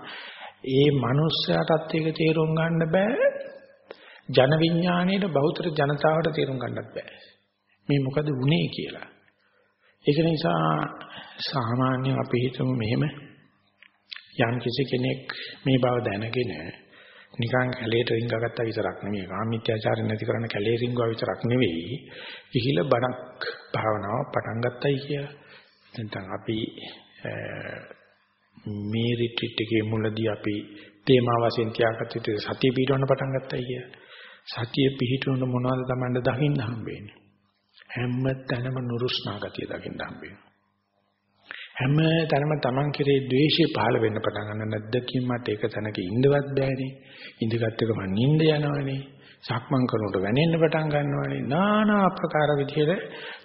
ඒ මනුස්සයාටත් ඒක තේරුම් ගන්න බෑ. ජන විඥාණයට බෞද්ධ ජනතාවට තේරුම් ගන්නත් බෑ. මේ මොකද වුනේ කියලා. ඒක නිසා සාමාන්‍ය අපි හිතමු මෙහෙම යම් කිසි කෙනෙක් මේ බව දැනගෙන නිකන් කැලේට රිංගගත්තා විතරක් නෙමෙයි කාමීත්‍යාචාරය නැති කරන කැලේ රිංගුවා විතරක් නෙවෙයි ඉහිල බණක් භාවනාව පටන් ගත්තයි කියලා. නැත්නම් අපි මේ රිට්‍රීට් එකේ මුලදී අපි තේමා වශයෙන් තියාගත්ත සතිය පිටවන්න පටන් ගත්තයි කියලා. සතිය පිහිටුන මොනවද Tamanda දකින්න හම්බෙන්නේ. හැම තැනම නුරුස්නා ගතිය දකින්න හම්බෙන්නේ. හැම තැනම Taman කෙරේ ද්වේෂය පහළ වෙන්න පටන් ගන්න නැද්දකින් මට ඒක තැනක ඉන්නවත් බෑනේ. ඉඳගත් එක මං නිින්ද යනවනේ. සක්මන් කරනකොට වැනෙන්න පටන් ගන්නවනේ. নানা ආකාර විදිහට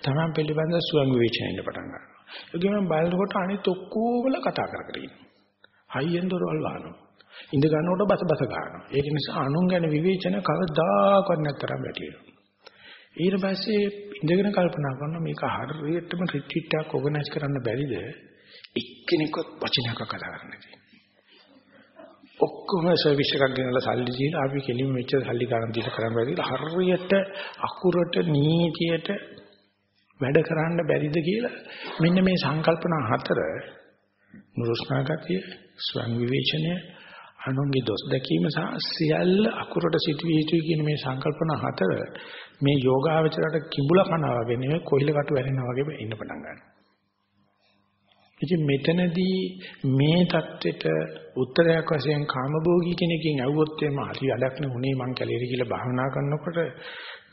Taman පිළිබඳ සුවං විවේචනය පටන් ගන්නවා. ඒකම බලනකොට අනිත් ඔක්කොමල කතා කර කර ඉන්නවා. හයියෙන් දොරවල් වහනවා. ඉඳ ගන්නකොට බස බස ගන්නවා. ඒක නිසා අනුන් ගැන විවේචන කවදාකවත් නැතරම් වැටෙනවා. ඊට පස්සේ ඉඳගෙන කල්පනා කරනවා මේක හරියටම රිට්‍රීට් එකක් ඕගනයිස් කරන්න බැරිද? එක්කෙනෙක්වත් වචනයක් කතා කරන්න ඔක්කොම සර්විස් එකක් ගෙනලා සල්ලි දීලා අපි කෙලින්ම මෙච්චර සල්ලි ගන්න දීලා කරන්න බැරිද? හරියට අකුරට නීතියට වැඩ කරන්න බැරිද කියලා මෙන්න මේ සංකල්පනා හතර නුරුස්නා ගතිය, ස්වං විවේචනය, අනුන්ගේ දොස් දැකීම සහ සියල්ල අකුරට සිටවිය යුතුයි කියන මේ සංකල්පන හතර මේ යෝගාවචරයට කිඹුල කනවා වගේ නෙවෙයි කොහිලකට වැරෙනා වගේ ඉන්න පටන් ගන්නවා. ඉතින් මෙතනදී මේ தත්වෙට උත්තරයක් වශයෙන් කාමභෝගී කෙනකින් ඇහුවොත් එම හරි වැඩක් නෙුනේ මං කැලේට කියලා භාවනා කරනකොට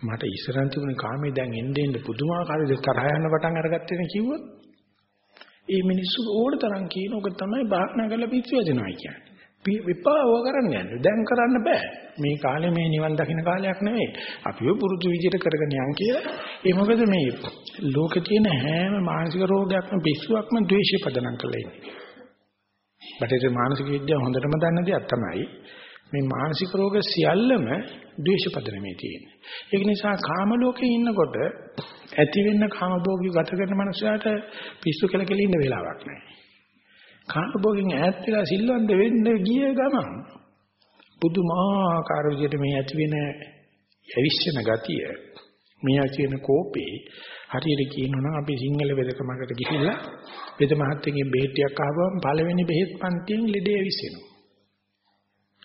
මට ඉස්සරන් තිබුණ කාමේ දැන් එන්නේ එන්නේ පුදුමාකාර විදිහට තරහ යන පටන් අරගත්තේ නේ කිව්වොත් ඒ මිනිස්සු ඕන තරම් කියන එක තමයි භාවනා කරලා පිස්සු වැදෙනවා කියන්නේ. විපාව කරන්න යන්නේ. දැන් කරන්න බෑ. මේ කාලේ මේ නිවන් දකින්න කාලයක් නෙවෙයි. අපිව පුරුදු විදිහට කරගෙන යන් කියලා. ඒ මොකද මේ ලෝකේ තියෙන හැම මානසික රෝගයක්ම පිස්සුවක්ම ද්වේෂය පදනම් කරලා ඉන්නේ. බටේට මානසික විද්‍යාව හොඳටම දන්න දෙයක් තමයි මේ මානසික රෝග සියල්ලම ද්වේෂ පදනමේ තියෙන්නේ. ඒක නිසා කාම ලෝකේ ඉන්නකොට ඇති වෙන්න කාම භෝගී ගත කරන මනුස්සයාට පිස්සු කියලා කියලා ඉන්න වෙලාවක් නැහැ. කාමභෝගින් ඈත් වෙලා සිල්වන්ත වෙන්න ගිය ගමන් පුදුමාකාර විදිහට මේ ඇති වෙන ඇවිස්සෙන ගතිය මේ ඇති වෙන කෝපේ හරියට කියනවා නම් අපි සිංහල වෙදකමකට ගිහිල්ලා වෙද මහත්තයන්ගේ බෙහෙත්යක් ආවම පළවෙනි බෙහෙත් පන්තියෙන් ලෙඩේ ඇවිස්සෙනවා.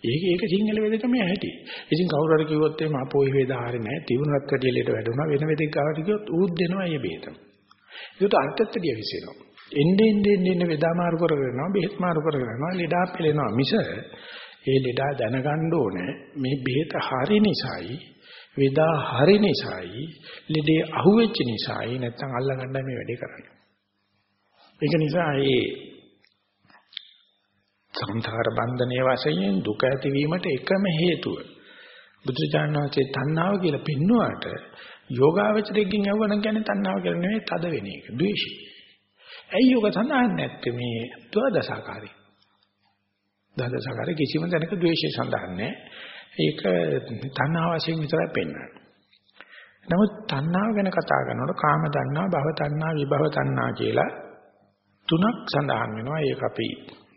ඒක ඒක සිංහල වෙදකමේ ඇහැටි. ඉතින් කවුරු හරි කිව්වොත් එහම අපෝයි වේද ආරේ නැහැ. තිබුණත් වැඩි ලෙඩ වැඩුණා වෙන වෙදෙක් ගාවට ගියොත් ඌත් දෙනවා ඒ බෙහෙත. ඒකට අර්ථත් දෙය විසිනවා. එන්නේ එන්නේ එන්නේ වේදා මාරු කරගෙනවා බෙහෙත් මාරු කරගෙනවා ලෙඩා පෙලෙනවා මිස ඒ ලෙඩා දැනගන්න ඕනේ මේ බෙහෙත හරි නිසායි වේදා හරි නිසායි ලෙඩේ අහුවෙච්ච නිසායි නැත්තම් අල්ලගන්නයි මේ වැඩේ කරන්නේ. ඒක නිසා ඒ සංඛාර බන්ධනයේ වශයෙන් දුක ඇතිවීමට එකම හේතුව බුදුචානන් වහන්සේ තණ්හාව කියලා පෙන්වුවාට යෝගාවචරයෙන් යවන කියන්නේ තණ්හාව කියලා නෙවෙයි තද වෙන එක ද්වේෂය. ඇයි ඔක සඳහන් නැත්තේ මේ ද්වාදසාකාරී? ද්වාදසාකාරී කිසිම තැනක ද්වේෂය සඳහන් නැහැ. ඒක තණ්හා වශයෙන් විතරයි පෙන්වන්නේ. නමුත් තණ්හාව ගැන කතා කරනකොට කාම තණ්හා, භව තණ්හා, විභව තණ්හා කියලා තුනක් සඳහන් වෙනවා. ඒක අපි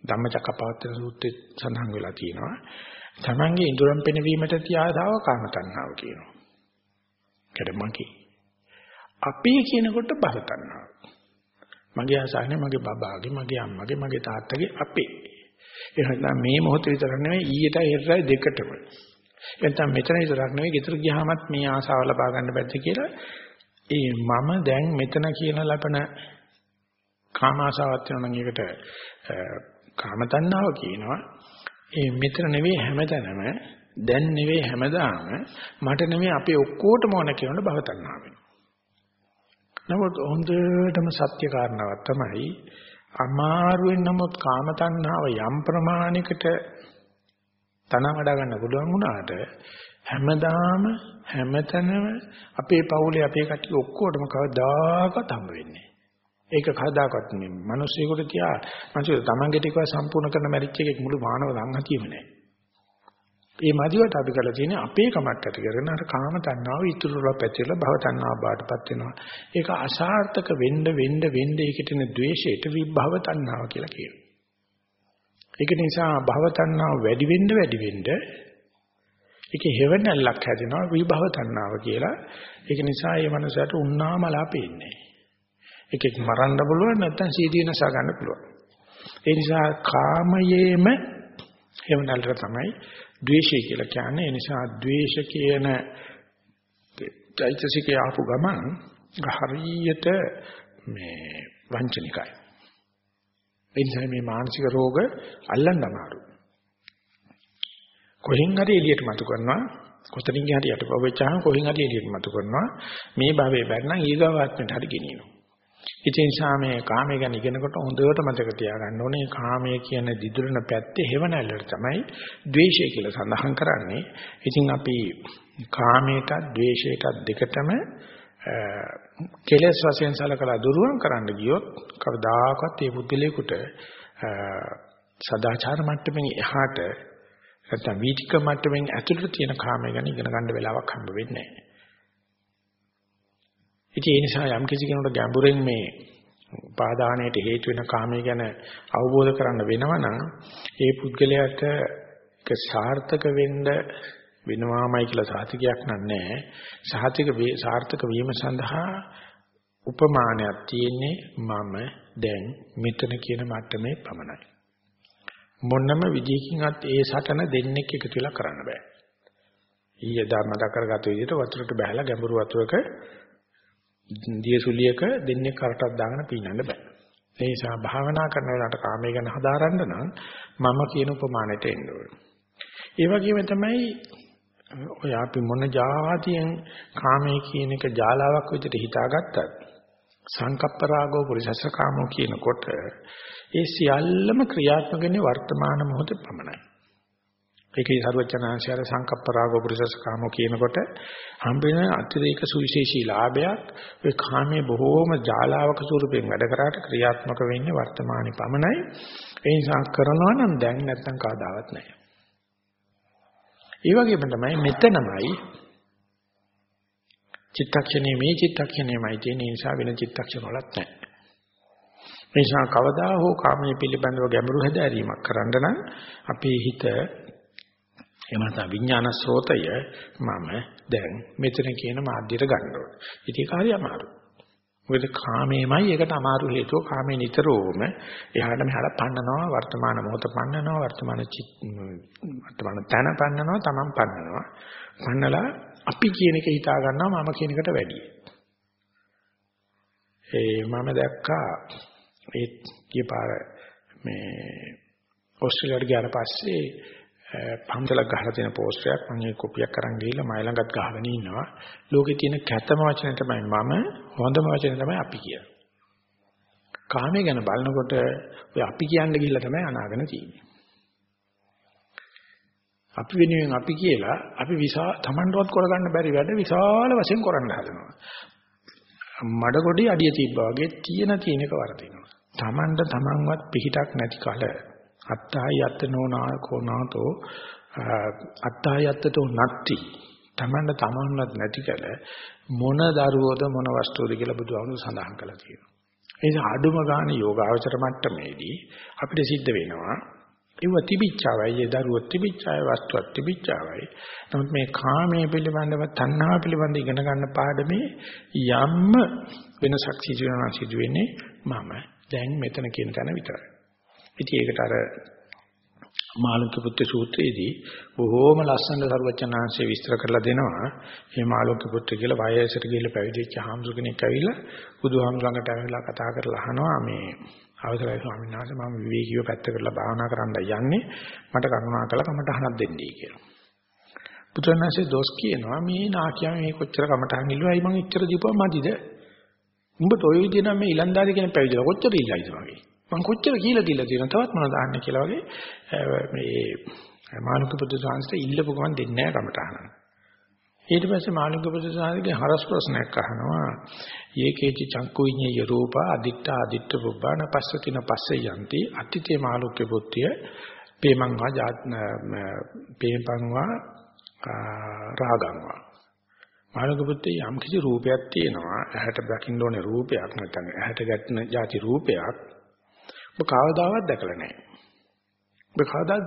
ධම්මචක්කපවත්තන සූත්‍රයේ සඳහන් වෙලා තියෙනවා. තමන්ගේ ඉඳුරම් පෙනවීමට තියාදාව කාම තණ්හාව කියනවා. කඩමකි. අපි කියනකොට භව තණ්හාව. මගේ ආසාවනේ මගේ බබාගේ මගේ අම්මගේ මගේ තාත්තගේ අපේ. එහෙනම් මේ මොහොත විතර නෙවෙයි ඊයටයි හෙටටයි දෙකටම. එතන මෙතන විතරක් නෙවෙයි ගෙදර ගියාමත් මේ ආසාව ලබා ගන්න බැද්ද කියලා ඒ මම දැන් මෙතන කියන ලබන කාම ආසාවක් වෙනවා නම් ඒකට කාම තණ්හාව කියනවා. ඒ මෙතන නෙවෙයි හැමතැනම දැන් නෙවෙයි හැමදාම මට නෙවෙයි අපේ ඔක්කොටම ඕන කියන භව තණ්හාව වෙනවා. නමුත් හොඳටම සත්‍ය කාරණාවක් තමයි අමාරුවෙන් නමුත් කාම තණ්හාව යම් ප්‍රමාණයකට තන වඩා ගන්න පුළුවන් වුණාට හැමදාම හැමතැනම අපේ පවුලේ අපේ කට්ටිය ඔක්කොටම කවදාකවත් හම්බ වෙන්නේ ඒක කවදාකවත් මේ මිනිස්සුෙකුට තියා මිනිස්සු තමන්ගේ ටික සම්පූර්ණ කරන මැරිච් එකේ මුළු මානව සංහතියම නැහැ. ඒ මදිවට අපි කරලා තියෙන්නේ අපේ කමක් ඇති කරගෙන අර කාම තණ්හාව ඉතුරුලා පැතිරලා භව තණ්හාව බාටපත් වෙනවා. ඒක අසාර්ථක වෙන්න වෙන්න වෙන්න ඒකට එන ද්වේෂයට විභව තණ්හාව කියලා කියනවා. ඒක නිසා භව තණ්හාව වැඩි වෙන්න වැඩි වෙන්න ඒකේ හේවණල්ලක් හැදෙනවා විභව තණ්හාව කියලා. ඒක නිසා මේ මනසට උන්නාමලා පේන්නේ. ඒකෙත් මරන්න පුළුවන් නැත්නම් සීදී නසා ගන්න පුළුවන්. ඒ නිසා කාමයේම හේවණල්ලට තමයි ද්වේෂය කියලා කියන්නේ. ඒ නිසා ද්වේෂ කියන චෛතසිකය ආපු ගමන් හරියට මේ වංචනිකයි. ඒ නිසා මේ මානසික රෝග අල්ලන්න අමාරුයි. කොහෙන් හරි එළියට මතු කරනවා කොතනින් හරි යටපවෙච්චාම කොහෙන් හරි එළියට මතු කරනවා මේ භවයේ බැන්නම් ඊගාවාත්මයට හරි ගෙනියනවා ඉතින් නිසා මේ කාමය ගැන ඉගෙනකොට හොඳට මතක තියාගන්න ඕනේ කාමය කියන දිදුරන පැත්තේ හේවණල්ලට තමයි ද්වේෂය කියලා සඳහන් කරන්නේ. ඉතින් අපි කාමයට ද්වේෂයට දෙකටම කෙලස් වශයෙන් සලකලා දුරුවන් කරන්න ගියොත් කවදාකවත් මේ බුද්ධලේකට සදාචාර මට්ටමින් එහාට නැත්නම් වීතික මට්ටමින් ඇතුළට තියෙන කාමය ගැන ඉගෙන ගන්න වෙලාවක් හම්බ වෙන්නේ නැහැ. ඉතින් ඒ නිසා යම් කිසි කෙනෙකුට ගැඹුරින් මේ උපාදානයට හේතු වෙන කාමයේ ගැන අවබෝධ කරන්න වෙනවා නම් ඒ පුද්ගලයාට ඒක සාර්ථක වෙන්න වෙනවාමයි කියලා සාතිකයක් නෑ. සාතික සාර්ථක වීම සඳහා උපමානයක් තියෙන්නේ මම දැන් මෙතන කියන මට්ටමේ පමණයි. මොනම විදිහකින්වත් ඒ සටන දෙන්නෙක් එකතු වෙලා කරන්න බෑ. ඊයේ දා මතක කරගත්ත විදිහට වතුරට බහැලා ගැඹුරු වතුරක දියසුලියක දෙන්නේ කරටක් දාගෙන පීනන්න බෑ. ඒ නිසා භාවනා කරන වෙලාවට කාමයේ ගැන හදාරන්න නම් මම කියන උපමානෙට එන්න ඕනේ. ඒ වගේම තමයි ඔය අපි මොන જાතියෙන් කාමයේ කියන එක ජාලාවක් විදිහට හිතාගත්තත් සංකප්ප රාගෝ පුරිසස්ස කාමෝ කියනකොට ඒ සියල්ලම ක්‍රියාත්මක වෙන්නේ වර්තමාන මොහොතේ පමණයි. ඒකේ සර්වචනාංශයර සංකප්ප රාග පුරුෂස කාමෝ කියනකොට හම්බෙන අතිරේක සුවිශේෂී ලාභයක් ඒ කාමයේ බොහෝම ජාලාවක ස්වරූපයෙන් වැඩ කරාට ක්‍රියාත්මක වෙන්නේ වර්තමානයේ පමණයි. ඒ නිසා කරනවා නම් දැන් නැත්තම් කවදාවත් නැහැ. ඒ වගේම තමයි මෙතනමයි චිත්තක්ෂණයේ මේ චිත්තක්ෂණයමයි තියෙන නිසා වෙන චිත්තක්ෂණ වලත් නැහැ. මේ නිසා කවදා හෝ කාමයේ පිළිබඳව ගැඹුරු හැදෑරීමක් කරන්න නම් අපේ හිත එහෙම නැත්නම් විඥාන ස්රෝතය මම දැන් මෙතන කියන මාධ්‍යයට ගන්න ඕනේ. ඉතින් ඒක හරි අමාරුයි. මොකද කාමේමයි ඒකට අමාරු හේතුව කාමේ නිතරම එහාට මෙහාට පන්නනවා වර්තමාන මොහොත පන්නනවා වර්තමාන වර්තමාන තන පන්නනවා තමන් පන්නනවා පන්නලා අපි කියන එක හිතා ගන්නවා මම කියන එකට වැඩියි ඒ මම දැක්කා ඒ කීපාර මේ ඕස්ට්‍රේලියාවට ගියාට පස්සේ පන්සලක් ගහලා තියෙන පෝස්ටරයක් මම ඒ කොපියක් අරන් ගිහිල්ලා මයි ළඟත් ගහගෙන ඉන්නවා. ලෝකේ තියෙන කැතම වචනේ තමයි මම, හොඳම වචනේ තමයි අපි කියන්නේ. කාමයේ ගැන බලනකොට ඔය අපි කියන්න ගිහිල්ලා තමයි අනාගෙන තියෙන්නේ. අපි වෙනුවෙන් අපි කියලා අපි විසා තමන්ටවත් කරගන්න බැරි වැඩ විශාල වශයෙන් කරන්න හදනවා. මඩ කොඩි අඩිය තිබ්බා වගේ තියෙන තියෙනක වරදිනවා. තමන්ට තමන්වත් පිහිටක් නැති කල අත්තාය යත්තනෝ නාකෝ නාතෝ අත්තාය යත්තතෝ නත්ති තමන්න තමන්නත් නැති කල මොන දරුවෝද මොන වස්තුවද කියලා බුදුහාමුදුරු සඳහන් කළා තියෙනවා. ඒ නිසා අඩුම ගානේ යෝගාවචර මට්ටමේදී අපිට සිද්ධ වෙනවා ඒව තිබිච්චවයි ඒ දරුවෝ තිබිච්චයි වස්තුවක් තිබිච්චවයි. නමුත් මේ කාමයේ පිළිබඳව තණ්හා පිළිබඳ ඉගෙන ගන්න පාඩමේ යම්ම වෙනසක් සිදු වෙනවා සිදු වෙන්නේ මම දැන් මෙතන කියන තැන විතරයි. ඉතින් ඒකට අර මාළුක්‍ය පුත්‍ර සූත්‍රයේදී බොහෝම ලස්සන සර්වචනාංශය විස්තර කරලා දෙනවා. මේ මාළුක්‍ය පුත්‍ර කියලා වයසට ගිහිල්ලා පැවිදිච්ච හාමුදුර කෙනෙක් ඇවිල්ලා බුදුහාමුදුර ළඟට ඇවිල්ලා කතා කරලා අහනවා මේ අවසරයි ස්වාමීන් වහන්සේ මම විවේකීව පැත්ත කරලා භාවනා කරන්න යන්නේ මට කරුණාකරලා කමටහනක් දෙන්නයි කියලා. බුදුරණන්සේ දොස් කියනවා මේ නාකියා මේ කොච්චර කමටහන් ඉල්ලුවයි මං ඉච්චර දීපුවා මදිද? උඹට ඔය විදිහ නම් මේ ඊලන්දාරි කෙනෙක් පැවිදිලා කොච්චර ඉල්ලයිද වගේ. මම කොච්චර කියලා දීලා තියෙනවද තවත් මොනවද දාන්න කියලා වගේ මේ මානුක පුදු සංස්ත ඉල්ලපු ගමන් දෙන්නේ නැහැ කමටහන. ඊට පස්සේ මානුක පුදු සංස්තගේ හරස් ප්‍රශ්නයක් අහනවා. යේකේචි චංකු විඤ්ඤය රූප අදිත්ත අදිත්ත පුබ්බාන පස්සතින පස්සේ යන්ති අතිතේ මානුක පුත්‍ය පේමංවා පේපංවා රාගංවා මානක පුත්තේ යම් කිසි රූපයක් තියෙනවා ඇහැට දකින්න ඕනේ රූපයක් නැත්නම් ඇහැට ගැටෙන જાති රූපයක් ඔබ කවදාවත් දැකලා නැහැ. ඔබ කවදාත්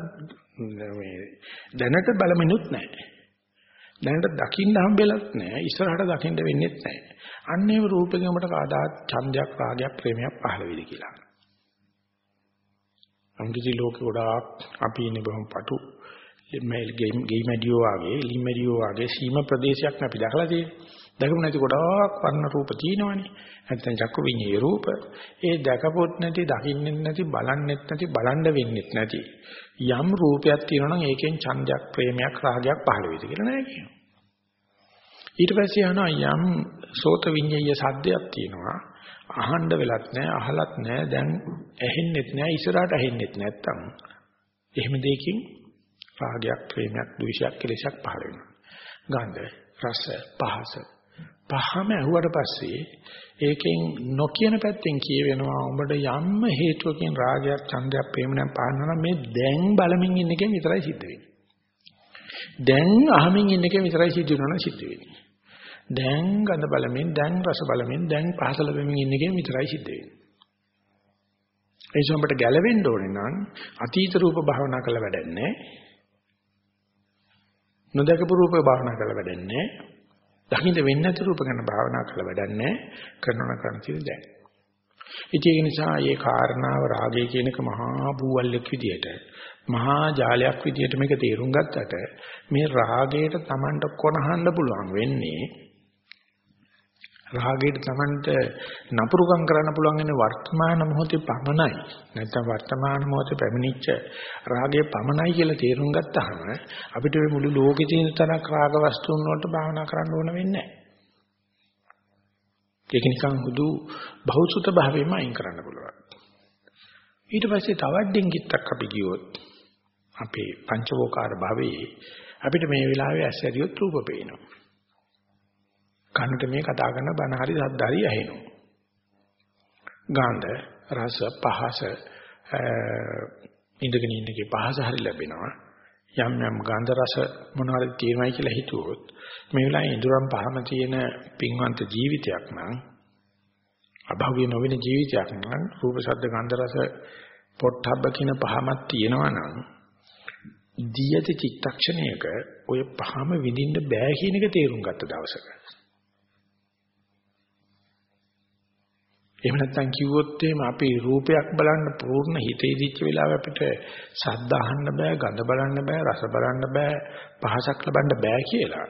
මේ දැනට බලමිනුත් නැහැ. දැනට දකින්න හම්බෙලත් නැහැ. ඉස්සරහට දකින්න වෙන්නේත් නැහැ. අන්න ඒ රූපෙකින් ඔබට කවදාත් ඡන්දයක් රාගයක් ප්‍රේමයක් පහළ වෙයිද කියලා. අංගිසි ලෝකේ ගොඩාක් අපි ඉන්නේ බොහොම පටු මේ ගේම් ගේම් ඇඩියෝ වගේ ලිම් ඇඩියෝ වගේ සීම ප්‍රදේශයක් අපි දැකලා තියෙන්නේ. දැකපු නැති ගොඩාක් වර්ණ රූප තියෙනවනේ. නැත්නම් චක්කු විඤ්ඤේ රූප. ඒ දැකපොත් නැති, දකින්නෙත් නැති, බලන්නෙත් නැති, බලන්න වෙන්නෙත් නැති. යම් රූපයක් තියෙනවා නම් ඒකෙන් ඡන්දයක්, ප්‍රේමයක්, රාගයක් පහළ වෙයිද කියලා නෑ කියනවා. ඊට පස්සේ යනවා යම් සෝත විඤ්ඤය සද්දයක් තියෙනවා. අහන්න වෙලත් නෑ, අහලත් නෑ, දැන් ඇහෙන්නෙත් නෑ, ඉස්සරහට ඇහෙන්නෙත් නැත්තම්. එහෙම දෙයකින් රාගයක්, ප්‍රේමයක්, ද්වේෂයක්, කෙලෙසක් පහළ වෙනවා. ගන්ධ, රස, පහස. පහම ඇහුවට පස්සේ ඒකෙන් නොකියන පැත්තෙන් කියවෙනවා උඹට යම්ම හේතුවකින් රාගයක්, ඡන්දයක්, ප්‍රේමයක් පහළනවා මේ දැන් බලමින් ඉන්න එකෙන් විතරයි සිද්ධ වෙන්නේ. දැන් අහමින් ඉන්න එකෙන් විතරයි සිද්ධ වෙනවා සිද්ධ වෙන්නේ. දැන් ගඳ බලමින්, දැන් රස බලමින්, දැන් පහස ලැබෙමින් ඉන්න එකෙන් විතරයි සිද්ධ වෙන්නේ. ඒ සම්බට ගැලවෙන්න ඕනේ නම් අතීත රූප භාවනා කළ වැඩන්නේ නොදකපු රූපේ භාවනා කරලා වැඩන්නේ දකින්න වෙන්නේ නැති රූප ගැන භාවනා කරලා වැඩන්නේ කරනවා කරන තියෙන දැන්. ඉතින් ඒ නිසා මේ කාරණාව රාගය කියන එක මහා බූවල්ලෙක් විදියට මහා ජාලයක් විදියට මේක තේරුම් ගත්තට මේ රාගයට Tamanට කොනහන්න පුළුවන් වෙන්නේ රාගයට Tamanට නපුරුකම් කරන්න පුළුවන් ඉන්නේ වර්තමාන මොහොතේ පමණයි. නැත්නම් වර්තමාන මොහොතේ පැමිණිච්ච රාගයේ පමණයි කියලා තේරුම් ගත්තාම අපිට මේ මුළු ලෝකේ තියෙන තරක් රාග වස්තුන් වලට භාවනා කරන්න ඕන වෙන්නේ නැහැ. ඒක නිකන් හුදු බහුසුත භාවයෙන්ම අයින් කරන්න පුළුවන්. ඊට පස්සේ තවත් ඩිංගිත්තක් අපි ගියොත් අපේ පංචවෝකාර භාවයේ අපිට මේ වෙලාවේ ඇස් ඇරියොත් රූප පේනවා. කනට මේ කතා කරන බණ හරි සද්ද හරි ඇහෙනවා. ගන්ධ රස පහස ඉඳගෙන ඉන්නකේ පහස හරි ලැබෙනවා. යම් යම් ගන්ධ රස මොනවාරි තියෙනවයි කියලා හිතුවොත් මේ වෙලාවේ ඉදurang පහම තියෙන පින්වන්ත ජීවිතයක් නම් අභව්‍ය නොවන ජීවිතයක් නම් රූප ශබ්ද ගන්ධ රස පොට්ටබ්බ කියන පහමක් තියෙනවා නම් දියති චිත්තක්ෂණයක ඔය පහම විඳින්න බෑ කියන එක තේරුම් ගත්ත දවසක එහෙම නැත්නම් කිව්වොත් එහෙම අපි රූපයක් බලන්න පූර්ණ හිතේ දිච්ච වෙලාව අපිට ශබ්ද අහන්න බෑ, ගඳ බලන්න බෑ, රස බලන්න බෑ, පහසක් ලබන්න බෑ කියලා.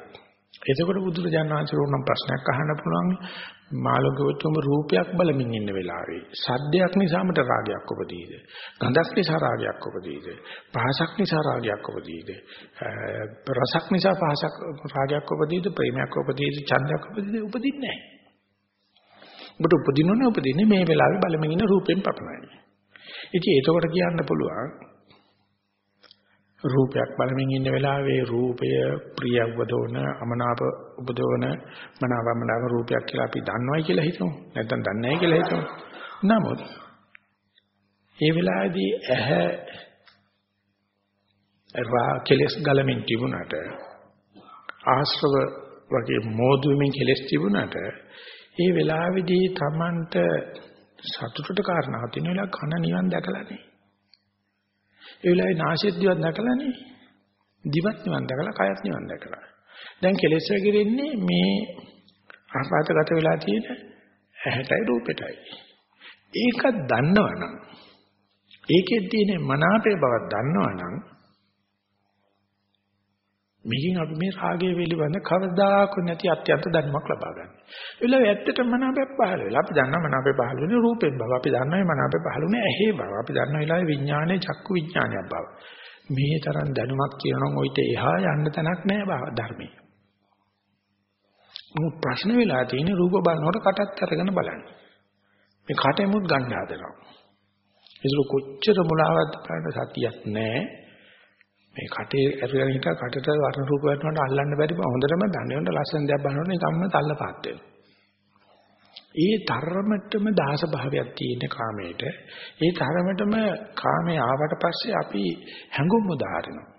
එතකොට බුදුරජාණන් වහන්සේ උනම් ප්‍රශ්නයක් අහන්න පුළුවන්. මාළකවතුම රූපයක් බලමින් ඉන්න වෙලාවේ සද්දයක් නිසා මට රාගයක් උපදීද? ගඳක් නිසා රාගයක් උපදීද? පහසක් නිසා රාගයක් උපදීද? රසක් නිසා පහසක් රාගයක් උපදීද? ප්‍රේමයක් උපදීද? ඡන්දයක් උපදීද? උපදින්නේ නැහැ. ඔබට උපදිනවනේ උපදින්නේ මේ වෙලාවේ බලමින් ඉන්න රූපෙන් පපනයි. ඉතින් ඒකකොට කියන්න පුළුවන් රූපයක් බලමින් ඉන්න වෙලාවේ රූපය ප්‍රිය උපදවන අමනාප උපදවන මනාවමනාව රූපයක් කියලා අපි දන්නවයි කියලා හිතමු. නැත්නම් දන්නේ නැහැ කියලා හිතමු. නමුත් ඒ වෙලාවේදී ඇහැ රා කෙලස් ගලමින් තිබුණාට ආශ්‍රව වගේ මෝදුවමින් කෙලස් තිබුණාට ඒ වෙලාවේදී Tamanට සතුටට කාරණාවක් තියෙන වෙලාව කන නිවන් දැකලා නේ. ඒ වෙලාවේ නාසයත් දිවත් දැකලා නේ. දිවත් නිවන් දැකලා කයත් නිවන් දැකලා. දැන් කෙලෙස් වෙගිරෙන්නේ මේ ආපාතගත වෙලා තියෙන ඇහැටයි රූපෙටයි. ඒක දන්නවනම් ඒකෙන් තියෙන මනාපේ බවක් දන්නවනම් මේකෙන් අපි මේ රාගයේ පිළිබඳ කවදාකවත් නැති අත්‍යන්ත ධර්මයක් ලබා ගන්න. ඒලා ඇත්තටම මනාපය පහළ වෙලා අපි දන්නවා මනාපය පහළ වෙන්නේ රූපෙන් බව. අපි දන්නවා මනාපය පහළ වෙන්නේ ඇහි බව. අපි දන්නවා ඊළඟ විඥානයේ චක්කු විඥානයක් බව. මේ තරම් දැනුමක් කියනනම් ඔయిత එහා යන්න තැනක් නැහැ ධර්මයේ. මොකද ප්‍රශ්න වෙලා තියෙන්නේ රූප බලනකොට කටත් අරගෙන බලන්න. මේ කටෙමුත් ගන්න හදනවා. ඒක කොච්චර මුලාවක්ද බලන්න සතියක් නැහැ. මේ කටේ ඇරගෙන හිට කටට වර්ණ රූප වැටුණාට අල්ලන්න බැරි බව හොඳටම දන්නේ. උන්ට ලස්සන දෙයක් බලනකොට නිකම්ම තල්ල පාත් වෙනවා. ඒ තරමටම දාස භාවයක් තියෙන කාමයට ඒ තරමටම කාමයේ ආවට පස්සේ අපි හැඟුම් උදාහරනවා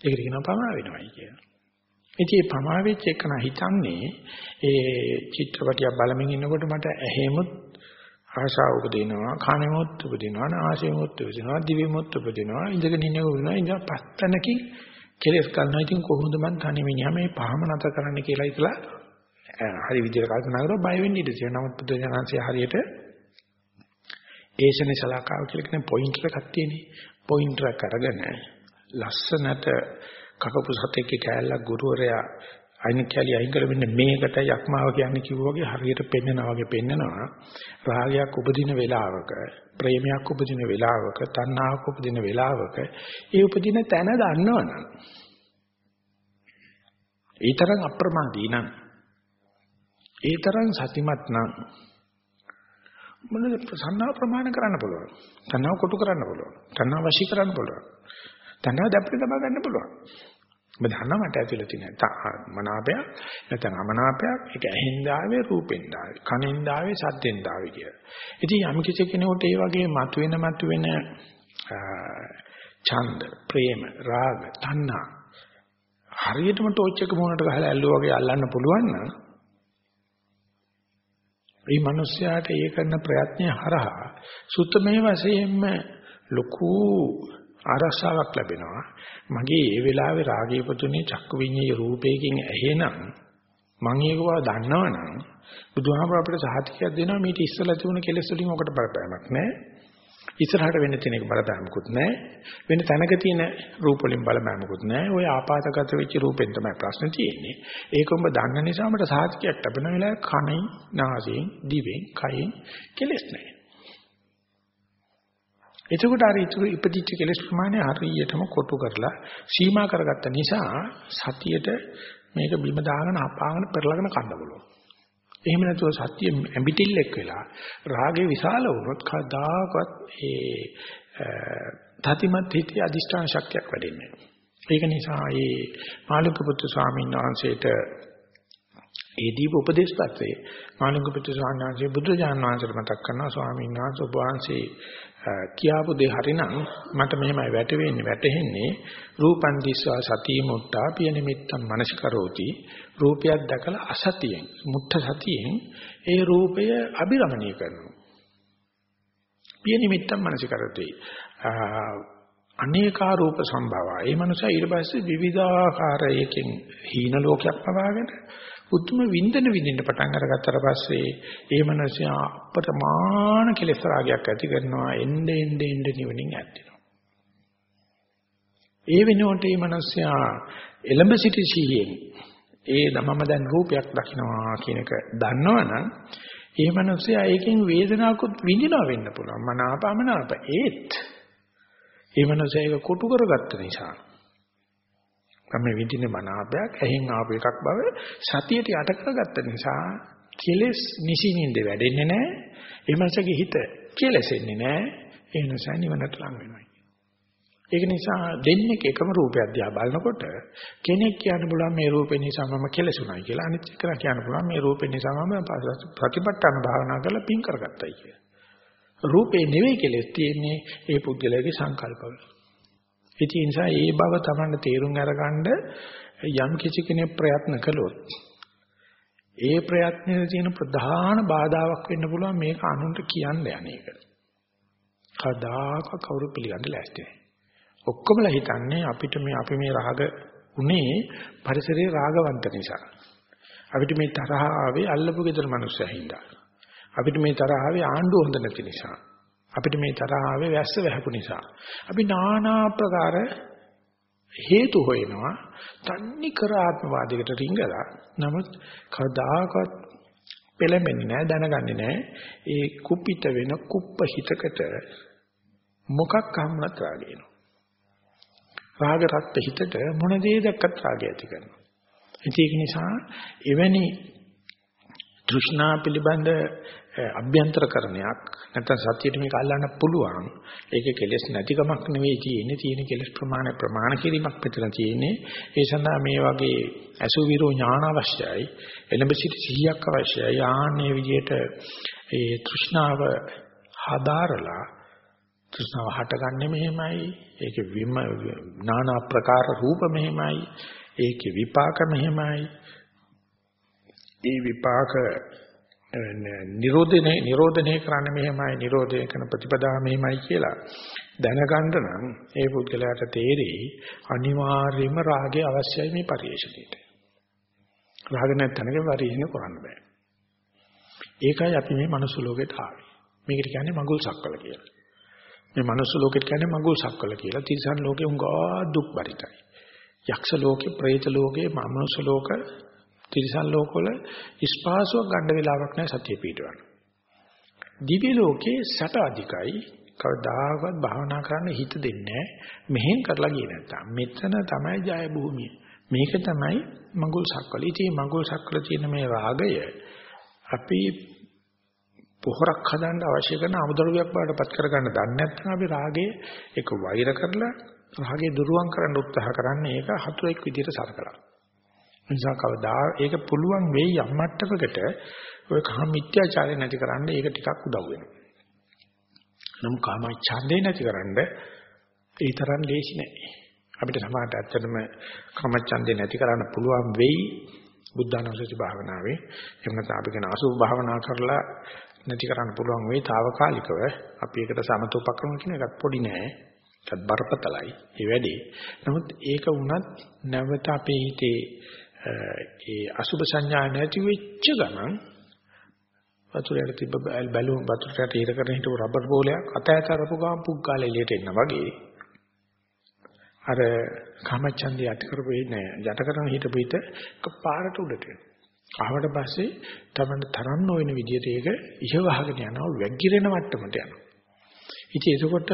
ඒකට කියනවා පමා වෙනවයි කියන. ඉතින් මේ පමා වෙච්ච එක නා හිතන්නේ ඒ චිත්‍රපටියක් බලමින් ඉන්නකොට මට ඇහෙමුත් ආශාව උපදිනවා කනෙමුත් උපදිනවා නාසයෙමුත් උපදිනවා දිවෙමුත් උපදිනවා ඉඳගෙන ඉන්නේ උනවා ඉඳන් පස්තනකින් කෙලස් ගන්නවා ඉතින් කොහොමද මං තනි මිනිහා මේ පහම නැත කරන්න කියලා ඉතලා හරි විදිහට කල්පනා කරලා බය වෙන්න ඉඩ තියෙනවා. නමුත් බුදුජානන්සේ හරියට ඒෂනේ සලාකාව කියලා කියන පොයින්ටර් එකක් තියෙනේ. පොයින්ටර් එක අරගෙන ලස්සනට කකපු සතෙක්ගේ කෑල්ලක් ගුරුවරයා අයින් කැලි අයින් කර මෙන්න මේකට යක්මාව කියන්නේ කිව්වා වගේ හරියට පෙන්නනවා වගේ පෙන්නනවා රාගයක් උපදින වෙලාවක ප්‍රේමයක් උපදින වෙලාවක තණ්හාවක් උපදින වෙලාවක ඒ උපදින තැන දන්නවනම් ඊතරම් අප්‍රමාදී නම් ඒ තරම් සතිමත් නම් මොනද සන්නාව ප්‍රමාණ කරන්න පුළුවන්. තණ්හාව කොටු කරන්න පුළුවන්. තණ්හාව වශී කරන්න පුළුවන්. තණ්හාව දැප්පේ තබා ගන්න පුළුවන්. ඔබ දන්නා මට ඇතුළේ තියෙන මනාපය නැත්නම් අමනාපයක් ඒක ඇහෙන් දාවේ රූපෙන් දාවේ කනෙන් දාවේ සද්දෙන් දාවේ කියලා. ඉතින් යම් කිසි කෙනෙකුට ඒ වගේ මතුවෙන මතුවෙන ඡන්ද, ප්‍රේම, රාග, තණ්හා හරියටම ටෝච් එක මොනකට ගහලා ඇල්ලුවා වගේ අල්ලන්න පුළුවන් නම් මේ මිනිස්යාට ඒ කරන ප්‍රයත්නය හරහා සුත්තමේ වශයෙන්ම ලොකු ආරක්ෂාවක් ලැබෙනවා. මගේ ඒ වෙලාවේ රාගය පුතුනේ චක්කු විඤ්ඤාය රූපයකින් ඇහෙනම් මම ඒක බව දන්නවනම් බුදුහාමර අපිට සහතිකයක් දෙනවා මේක ඉස්සලා තිබුණ කෙලෙස් වලින් ඔකට බලපෑමක් නැහැ. ඉස්සරහට වෙන්න තියෙන එක බලපෑමකුත් නැහැ. වෙන තැනක තියෙන රූප වලින් බලපෑමකුත් නැහැ. ওই ආපాతගත වෙච්ච රූපෙන් තමයි ප්‍රශ්න තියෙන්නේ. ඒක ඔබ දන්න නිසා මට සාහිතියක් ලැබෙන වෙලාවේ කණයි, නාසයෙන්, දිවෙන්, කයෙන් කෙලෙස් නැහැ. එතකොට අර ඉතුරු ඉපදිච්ච කෙලස් ප්‍රමාණය හරියටම කොටු කරලා සීමා කරගත්ත නිසා සතියට මේක බිම දාගෙන අපාගෙන පෙරලගෙන කන්න පුළුවන්. එහෙම නැතුව සත්‍ය ඇඹිටිල්ලෙක් වෙලා රාගේ විශාල වුණොත් කවදාකවත් ඒ තතිමත් හිතේ අදිෂ්ඨාන ශක්තියක් වැඩෙන්නේ ඒක නිසා ඒ මාළුක පුත්තු ස්වාමීන් වහන්සේට ඒ දීප උපදේශපත්‍රයේ මාළුක පුත්තු ස්වාමීන් වහන්සේ බුදුජාන විශ්වයට මතක් කරනවා ස්වාමීන් වහන්සේ ඔබ වහන්සේ කියාපු දේ හරිනම් මට මෙහෙමයි වැටෙන්නේ වැටෙන්නේ රූපන් දිස්වා සතිය මුට්ටා පිය නිමිත්තම් මනසිකරෝති. රූපයක් දැකලා අසතියෙන් මුට්ට සතියෙන් ඒ රූපය අබිරමණය කරනවා. පිය නිමිත්තම් මනසිකරෝති. අනේකා රූප සම්භවය ඒ මනුස්සයා ඊට පස්සේ විවිධාකාරයකින් හීන ලෝකයක් පවාගෙන උතුම් වින්දන විඳින්න පටන් අරගත්තට පස්සේ ඒ මනසයා අප්‍රමාණ කෙලෙස් රාගයක් ඇති කරනවා එnde ende ende නිවනින් ඇත්තිනවා. ඒ වෙනුවට මේ මනසයා එළඹ සිටි සිහියෙන් ඒ මම දැන් රූපයක් දකින්නවා කියන එක දන්නවනම් ඒ මනසයා ඒකෙන් වේදනාවකුත් විඳිනවා වෙන්න පුළුවන්. මනාපමනාප ඒත් ඒ මනසයා ඒක කොටු කරගත්ත නිසා මම විඳින මනාපයක් ඇහෙන් ආපු එකක් බව සතියට යට කරගත්ත නිසා කෙලෙස් නිසින්ින්ද වැඩෙන්නේ නැහැ. ඒ මනසගේ හිත කෙලෙසෙන්නේ නැහැ. ඒ නිසා නිවනට ලං වෙනවා. ඒක නිසා දෙන්නේ එකම රූපයක් දිහා බලනකොට කෙනෙක් කියන්න පුළුවන් මේ රූපේ නිසා මම කෙලෙසුණයි කියලා. අනිත් කෙනා කියන්න පුළුවන් මේ රූපේ නිසා මම ප්‍රතිපත්තන භාවනා කරලා පින් කරගත්තයි කියලා. රූපේ නෙවෙයි කෙලෙස් තියෙන්නේ ඒ පුද්ගලයාගේ සංකල්පවල. ඉතින් ඒ නිසා ඒ බව Tamanne තේරුම් අරගන්න යම් කිසි කෙනෙක් ප්‍රයත්න කළොත් ඒ ප්‍රයත්නයේ තියෙන ප්‍රධාන බාධාවක් වෙන්න පුළුවන් මේක අනුන්ට කියන්න යන්නේක. කදාක කවුරු පිළිගන්න ලෑස්ති නැහැ. ඔක්කොමලා හිතන්නේ අපිට මේ අපි මේ රාග උනේ පරිසරයේ රාගවන්ත නිසා. අපිට මේ තරහ ආවේ අල්ලපු ගෙදර මිනිස්සු හින්දා. අපිට මේ තරහ ආවේ ආණ්ඩුව හොඳ නැති නිසා. අපිට මේ තරහ ආවේ වැස්ස වැහපු නිසා. අපි নানা ආකාර හේතු හොයනවා. තන්නි කර ආත්මවාදයකට රිංගලා. නමුත් කවදාකවත් පෙළඹෙන්නේ නැහැ දැනගන්නේ නැහැ. ඒ කුපිත වෙන කුප්ප හිතකට මොකක් හම්මත් රාගේනවා. රාග රත් හිතට මොන දේ දැක්කත් රාගය ඇති කරනවා. ඒක නිසා එවැනි තෘෂ්ණා පිළිබඳ අභ්‍යන්තරකරණයක් නැත්නම් සත්‍යයට මේක අල්ලන්න පුළුවන්. ඒක කෙලෙස් නැතිකමක් නෙවෙයි තියෙන්නේ. තියෙන කෙලෙස් ප්‍රමාණය ප්‍රමාණ කිරීමක් විතර තියෙන්නේ. ඒ සඳහා මේ වගේ අසුවිරෝ ඥාන අවශ්‍යයි. එළඹ සිට සිහියක් අවශ්‍යයි. ආන්නේ විදිහට ඒ තෘෂ්ණාව හදාරලා තෘෂ්ණාව හටගන්නේ මෙහෙමයි. ඒකේ විම নানা ප්‍රකාර රූප මෙහෙමයි. ඒකේ විපාක මෙහෙමයි. ඒ විපාක නිරෝධනේ නිරෝධනේ කරන්න මෙහෙමයි නිරෝධය කරන ප්‍රතිපදා මෙහෙමයි කියලා දැනගන්න නම් ඒ පුද්ගලයාට තේරෙයි අනිවාර්යයෙන්ම රාගය අවශ්‍යයි මේ පරිශ්‍රණයට. රාග නැත්නම් පරිශ්‍රණ කරන්න බෑ. ඒකයි අපි මේ මනුස්ස ලෝකෙට ආවේ. මේකට කියන්නේ මඟුල් සක්වල කියලා. මේ මනුස්ස ලෝකෙට කියන්නේ මඟුල් සක්වල කියලා. තිරිසන් ලෝකේ උංගා දුක් බරිතයි. යක්ෂ ලෝකේ, പ്രേත ලෝකේ, මනුස්ස ලෝක තිරිසන් ලෝකවල ස්පාසුවක් ගන්න වෙලාවක් නැහැ සතිය පිටවන්න. දිව්‍ය ලෝකේ සැප අධිකයි කවදාකවත් භාවනා කරන්න හිත දෙන්නේ මෙහෙන් කරලා ගියේ නැත්තම් මෙතන තමයි ජය භූමිය. මේක තමයි මඟුල් සක්වල. ඉතින් මඟුල් සක්වල තියෙන මේ රාගය අපි පොහොරක් හදන්න අවශ්‍ය කරන අමුද්‍රව්‍යයක් බාටපත් කරගන්න දන්නේ නැත්නම් අපි රාගයේ එක වෛර කරලා රාගය දුරුවන් කරන්න උත්සාහ කරන්නේ ඒක හතුරෙක් විදිහට සලකලා. නිසා කවදා ඒක පුළුවන් වෙයි යම් මට්ටමකට ඔය කාම මිත්‍යාචාරය නැති කරන්න ඒක ටිකක් උදව් වෙනවා. නම් කාම ඡන්දේ නැති කරන්න ඒ තරම් ලේසි නෑ. අපිට සමාජයට ඇත්තටම කාම ඡන්දේ නැති කරන්න පුළුවන් වෙයි බුද්ධානුස්සති භාවනාවේ. එහෙම නැත්නම් අපි කියන අසුභ භාවනා කරලා නැති කරන්න පුළුවන් වෙයි తాවකාලිකව. අපි ඒකට සමතෝපක්‍රම කියන එකත් පොඩි නෑ. ඒකත් බරපතලයි. ඒ වැඩේ. නමුත් ඒක වුණත් නැවත අපේ හිතේ ඒ අසුබ සංඥා නැති වෙච්ච ගමන් වතුරට තිබ්බ බැලුම් වතුරට ඉර කරන හිටපු රබර් බෝලයක් අත ඇත අරපු ගමන් පුග්ගාල එළියට එන්න වගේ. අර කාමචන්දේ යට කරපේ නෑ යට කරන හිටපු හිත පාරට උඩට ආවට පස්සේ තමයි තරම් නොවන විදිහට ඒක ඉහවහගෙන යනවා වැගිරෙන මට්ටමට යනවා. ඉතින් එතකොට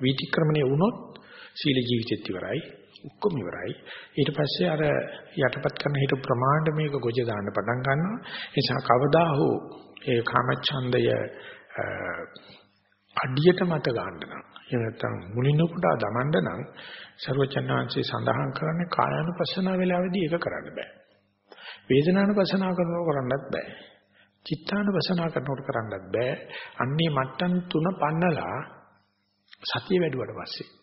වීතික්‍රමණය වුණොත් සීල ජීවිතෙත් ඉවරයි. ඔක්කොම ඉවරයි. ඊට පස්සේ අර යටපත් කරන හිත ප්‍රමාණයට මේක ගොජ දාන්න පටන් ගන්නවා. ඒ නිසා කවදා හෝ ඒ කාමච්ඡන්දය අඩියට මත ගන්න නම් එහෙම නැත්නම් මුලින් උපුටා දමන්න නම් ਸਰවචන්නාංශේ සඳහන් කරන්නේ කායानुපස්සනා වෙලාවේදී ඒක කරන්න බෑ. වේදනානුපස්සනා කරනකොට කරන්නත් බෑ. චිත්තානුපස්සනා කරනකොට කරන්නත් බෑ. අන්නේ මට්ටම් තුන පන්නලා සතිය වැඩුවට පස්සේ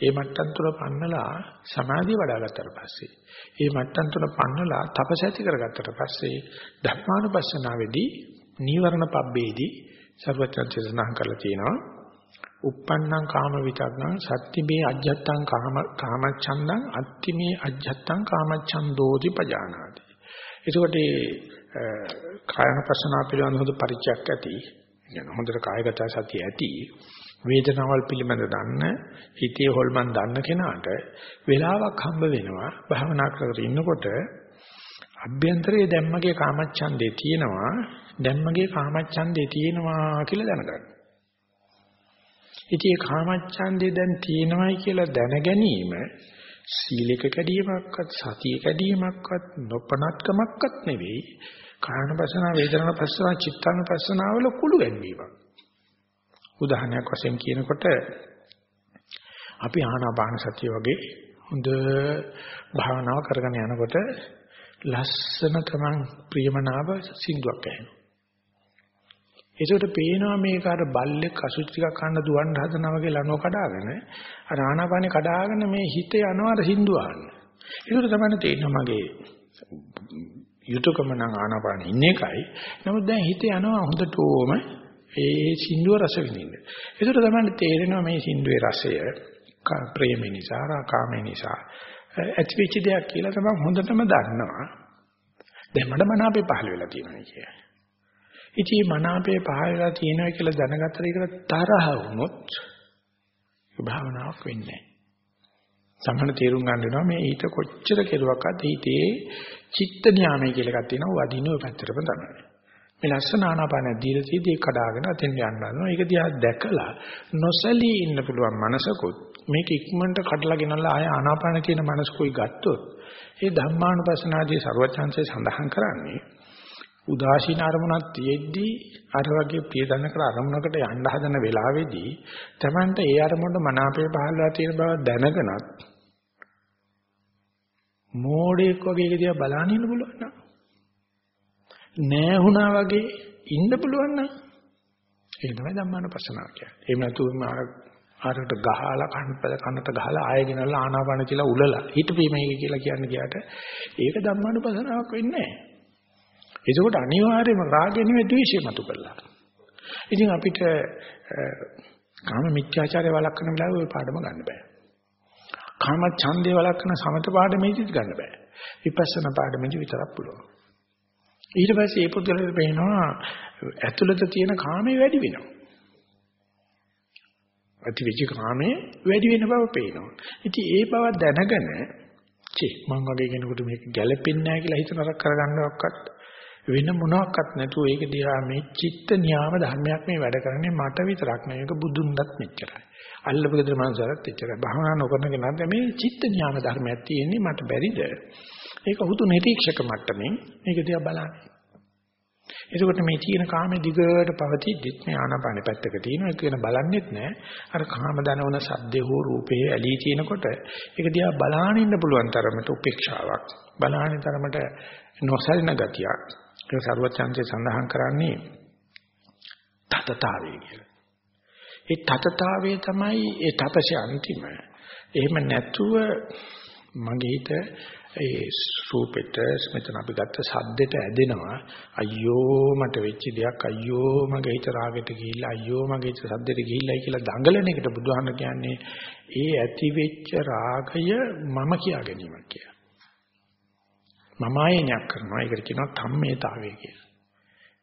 ඒ මට්ටම් තුන පන්නලා සමාධිය වඩාගත්තට පස්සේ ඒ මට්ටම් තුන පන්නලා තපස ඇති කරගත්තට පස්සේ ධර්මානුපස්සනාවේදී නීවරණ පබ්බේදී සර්වචර්ය සඳහන් කරලා තියෙනවා uppannam kama vitaknam sattime ajjattang kama kamachandang attime ajjattang kamachandodi pajanati එතකොට ඒ කායනපසනාව පිළිබඳ හොඳ පරිචයක් ඇති කියන හොඳට කායගත සතිය ඇති වේදනාවල් පිළිබඳ දන්න හිතේ හොල්මන් දන්න කෙනාට වෙලාවක් හම්බ වෙනවා භාවනා කරගෙන ඉන්නකොට අභ්‍යන්තරයේ දැම්මගේ කාමච්ඡන්දේ තියෙනවා දැම්මගේ කාමච්ඡන්දේ තියෙනවා කියලා දැනගන්න. ඉතින් මේ කාමච්ඡන්දේ දැන් තියෙනවයි කියලා දැන ගැනීම සීලක කැඩීමක්වත් සතිය කැඩීමක්වත් නොපනත්කමක්වත් නෙවෙයි කායනපසන වේදනාපසන චිත්තානපසනාවල කුළු ගැනීමක්. උදාහරණයක් වශයෙන් කියනකොට අපි ආනාපාන සතිය වගේ හොඳ භාවනාව කරගෙන යනකොට ලස්සන තමන් ප්‍රියමනාප සින්දුවක් ඇහෙනවා. ඒකට පේනවා මේක අර බල්ලෙක් අසුචි ටිකක් කන්න දුවන්න හදනවා වගේ ලනෝ කඩාගෙන අර ආනාපානේ කඩාගෙන මේ හිත යනවා අර සින්දුව අහන්න. ඒකට තමයි තේරෙනවා මගේ යුතුයකම නම් ආනාපානේ ඉන්න එකයි. නමුත් දැන් හිත යනවා හොඳටම ඒ සින්දුව රස විඳින්න. ඒකට තමයි තේරෙනවා මේ සින්දුවේ රසය ප්‍රේම නිසා, කාම නිසා ඇතිවෙච්ච දෙයක් කියලා තමයි හොඳටම දන්නවා. දැන් මට මනාපේ පහළ වෙලා තියෙනවා කියන්නේ. ඉතින් මනාපේ පහළ වෙලා තියෙනවා කියලා දැනගත්තට ඒකට තරහ වුණොත් භාවනාවක් වෙන්නේ නැහැ. සමහර තේරුම් ගන්න වෙනවා මේ ඊට කොච්චර කෙරුවක්වත් හිතේ චිත්ත න්යාමය කියලා එකක් තියෙනවා වදින ඔය පැත්තටම තමයි. මේ ලස්සන ආනාපාන දීලා තීදී කඩාගෙන අතෙන් යන්න ගන්නවා. ඒක දිහා දැකලා නොසලී ඉන්න පුළුවන් මනසකුත් මේක ඉක්මනට කඩලා ගෙනල්ලා ආය ආනාපාන කියන මනසකුයි ගත්තොත් ඒ ධම්මානුපස්සනාදී ਸਰවචන්සේ සඳහන් කරන්නේ උදාසීන අරමුණක් තියෙද්දී අර වගේ ප්‍රියදන්නකට අරමුණකට යන්න හදන වෙලාවේදී Tamanට ඒ අරමුණට මනාපය පහළලා තියෙන බව දැනගෙනත් මෝඩෙක් වගේ එක දිහා බලන්න ඉන්න පුළුවන් නම් නෑ වුණා වගේ ඉන්න පුළුවන් නම් ඒක තමයි ධම්මානුපස්සනාව කියන්නේ. එහෙම නැතුව ආරකට ගහලා කන්නපල කන්නට ගහලා ආයෙ ගෙනල්ලා ආනාපාන කියලා උලලා හිටපීම මේක කියලා කියන්නේ කියාට ඒක ධම්මානුපස්සනාවක් වෙන්නේ නැහැ. ඒකෝට අනිවාර්යයෙන්ම රාගය නෙවෙයි ද්වේෂය මතු කරලා. ඉතින් අපිට කාම මිත්‍යාචාරය වළක්වන වෙලාවේ ওই පාඩම ගන්න බෑ. කාම ඡන්දේ වළක්වන සමත පාඩමේදීත් ගන්න බෑ. විපස්සනා පාඩමේදී විතරක් පුළුවන්. ඊට පස්සේ ඒ පුද්ගලයාට පේනවා ඇතුළත තියෙන කාමේ වැඩි වෙනවා. අතිවිච කාමේ වැඩි වෙන බව පේනවා. ඉතින් ඒ බව දැනගෙන චේ මං වගේ කෙනෙකුට මේක ගැළපෙන්නේ නැහැ කියලා හිත නරක කරගන්නවක්වත් වෙන මොනවත් නැතුව ඒක දිහා මේ චිත්ත නියාම ධර්මයක් මේ වැඩ කරන්නේ මට විතරක් නෙවෙයි ඒක බුදුන්වත් මෙච්චරයි. අල්ලපු ගෙදර මනසට එච්චරයි. භාවනා නොකරන කෙනාට මේ චිත්ත නියාම ධර්මයක් තියෙන්නේ මට බැරිද? ඒක හුදු නිරීක්ෂක මට්ටමින් මේක දිහා බලන්නේ. එතකොට මේ තියෙන කාමයේ දිගට පවතිද්දිත් මේ ආනාපානෙ පැත්තක තියෙනවා ඒක වෙන බලන්නෙත් නෑ අර කාම දනවන සද්දේ හෝ රූපේ ඇලී තිනකොට ඒක දිහා බලාගෙන ඉන්න පුළුවන් තරමට උපේක්ෂාවක් බලාගෙන තරමට නොසලින ගතියක් ඒක සරුවචන්සේ සඳහන් කරන්නේ තතතාවේ කියලා. ඒ තතතාවේ තමයි ඒ තපසේ අන්තිම. එහෙම නැතුව මගේ හිත ඒ රූපෙට මෙතන අපි ගත්ත සද්දෙට ඇදෙනවා අයියෝ මට වෙච්ච දෙයක් අයියෝ මගේ හිත රාගෙට ගිහිල්ලා අයියෝ මගේ හිත සද්දෙට ගිහිල්ලායි කියලා දඟලන එකට බුදුහාම කියන්නේ ඒ ඇති වෙච්ච රාගය මම කියා ගැනීමක් කියලා. මම ආයෙණයක් කරනවා. ඒකට කියනවා ධම්මේතාවය කියලා.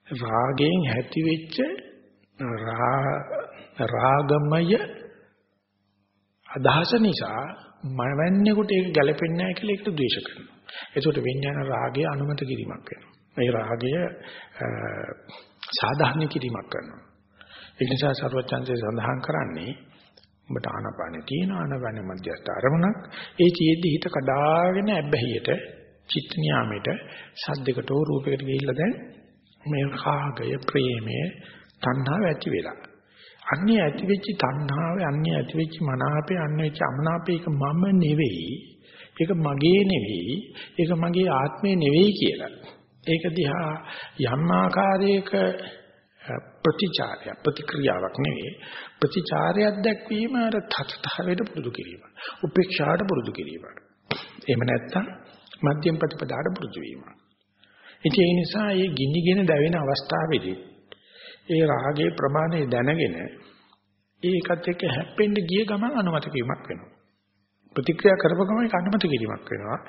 රාගයෙන් ඇති වෙච්ච රාගමය අදහස නිසා මවන්නේකට ඒක ගැලපෙන්නේ නැහැ කියලා ඒකට ද්වේෂ කරනවා. ඒකට විඥාන රාගය අනුමත කිරීමක් වෙනවා. මේ රාගය සාධාරණ කිරීමක් කරනවා. ඒ නිසා සර්වචන්සේ සඳහන් කරන්නේ ඔබට ආනපාන තියෙන ආනපාන මධ්‍යස්ථ අරමුණක් ඒ චීද්දි හිත කඩාගෙන ඇබ්බැහියට චිත්ත නියාමයට සද්දයකට හෝ රූපයකට ගිහිල්ලා දැන් මේ රාගය ප්‍රේමය තණ්හාව ඇති වෙලා අන්නේ ඇති වෙච්ච තණ්හාව අන්නේ ඇති වෙච්ච මනාපේ අන්නේ වෙච්ච අමනාපේ ඒක මම නෙවෙයි. ඒක මගේ නෙවෙයි. ඒක මගේ ආත්මේ නෙවෙයි කියලා. ඒක දිහා යම් ආකාරයක ප්‍රතිචාරය ප්‍රතික්‍රියාවක් නෙවෙයි. ප්‍රතිචාරයක් දැක්වීම අර තත්තාවයට පුරුදු කිරීම. උපේක්ෂාට පුරුදු කිරීම. එහෙම නැත්නම් මධ්‍යම ප්‍රතිපදාට පුරුදු වීම. ඒ නිසා මේ ගිනිගෙන දැවෙන අවස්ථාවේදී ඒ රාගයේ ප්‍රමාණය දැනගෙන ඒකත් එක්ක හැප්පෙන්න ගිය ගමන් අනුමත කිරීමක් වෙනවා. ප්‍රතික්‍රියා කරපු ගමන් ඒක අනුමත කිරීමක් වෙනවා.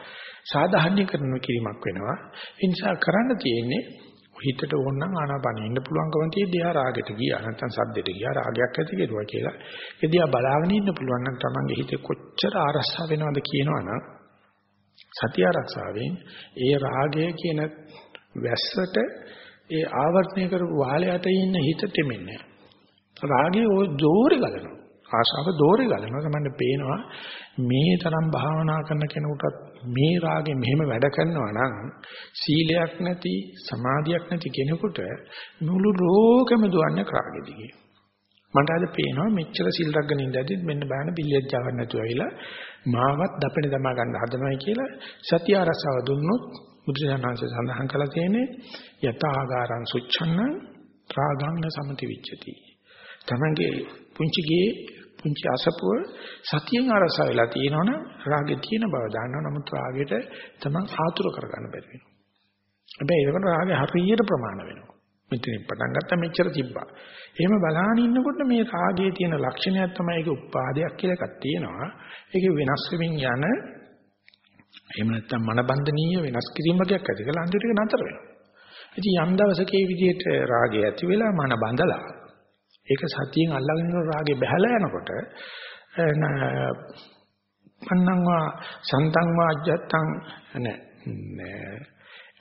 සාධාරණීකරණ කිරීමක් වෙනවා. ඒ නිසා කරන්න තියෙන්නේ හිතට ඕන නම් ආනාපානෙ ඉන්න පුළුවන්කම තියෙද්දී ආ රාගෙට ගියා නැත්නම් සද්දෙට ගියා රාගයක් ඇති කෙරුවා කියලා. එදී ආ බලාගෙන ඉන්න පුළුවන් නම් තමන්ගේ හිතේ කොච්චර ආරස්සා වෙනවද කියනවනම් සතිය ආරක්ෂාවෙන් ඒ රාගය කියන වැස්සට ඒ ආවර්තනය කරපු වාලයට ඉන්න හිත තෙමෙන්නේ රාගය ඔය දෝරේ ගලනවා. ආශාව දෝරේ ගලනවා. තමයි පේනවා මේ තරම් භාවනා කරන කෙනෙකුට මේ රාගේ මෙහෙම වැඩ කරනවා නම් සීලයක් නැති සමාධියක් නැති කෙනෙකුට මුළු ලෝකෙම දුවන්නේ රාගෙ දිගේ. මට අද පේනවා මෙච්චර සිල් රැගෙන ඉඳද්දිත් මෙන්න බෑන පිළියෙත් ජාවක් නැතුව ඇවිලා මාවත් දපෙන දමා ගන්න හදනවා කියලා සත්‍ය අරසව දුන්නොත් බුදුසසුනාංශය සඳහන් කළා තියෙන්නේ යතාගාරං සුච්ඡන්න රාගං සමති විච්ඡති. තමන්ගේ පුංචි ගේ පුංචි අසපුව සතියෙන් අරස වෙලා තියෙනවනම් රාගේ තියෙන බව දන්නවා නමුත් රාගෙට තමන් ආතුර කරගන්න බැරි වෙනවා. හැබැයි ඒකට රාගේ හරියට ප්‍රමාණ වෙනවා. මෙතනින් පටන් ගත්තා මෙච්චර තිබ්බා. එහෙම බලාගෙන ඉන්නකොට මේ රාගයේ තියෙන ලක්ෂණයක් තමයි ඒක උපාදයක් කියලා එකක් තියෙනවා. ඒකේ වෙනස් වෙමින් යන එහෙම නැත්නම් මනබන්ධනීය වෙනස් කිරීම වගේක් ඇති කියලා අන්තිමට ඒක නතර වෙනවා. ඉතින් යම් දවසක මේ විදිහට රාගය ඇති වෙලා මන බඳලා ඒක සතියෙන් අල්ලගෙන ඉන්න රාගේ බහැලා යනකොට පන්නංවා සන්තංවා අජත්තං නෑ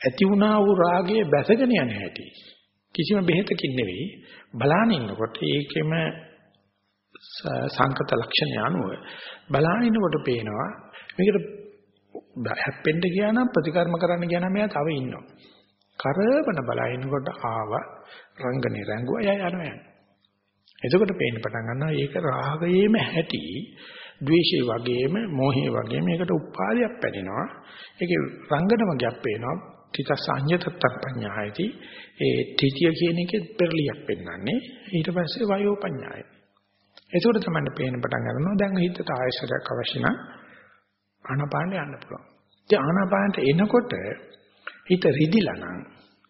ඇති වුණා වූ රාගයේ බැසගෙන යන හැටි කිසිම බෙහෙතකින් නෙවෙයි බලාන ඉන්නකොට ඒකෙම සංකත ලක්ෂණ අනුව බලාන ඉන්නකොට පේනවා මේකට හැප්පෙන්න ගියා නම් ප්‍රතිකර්ම කරන්න ගියා නම් එයා තව ඉන්නවා කරබන බලනකොට ආව රංගනේ රංගුවා යය යනවා යන්නේ. එතකොට පේන්න පටන් ගන්නවා ඒක රාගයේම හැටි, ද්වේෂය වගේම, මෝහය වගේම මේකට උපාදයක් පැනෙනවා. ඒකේ රංගනම ගැප් පේනවා. තිතසඤ්ඤතත් පඤ්ඤායති. ඒ තිතිය කියන එකේ පෙරලියක් පෙන්වන්නේ. ඊට පස්සේ වයෝ පඤ්ඤායයි. එතකොට තමයි පේන්න පටන් ගන්නවා දැන් හිතට ආයශරයක් අවශ්‍ය නම් ආනාපානෙ යන්න පුළුවන්. ඉතින් ආනාපානට එනකොට හිත රිදිලා නම්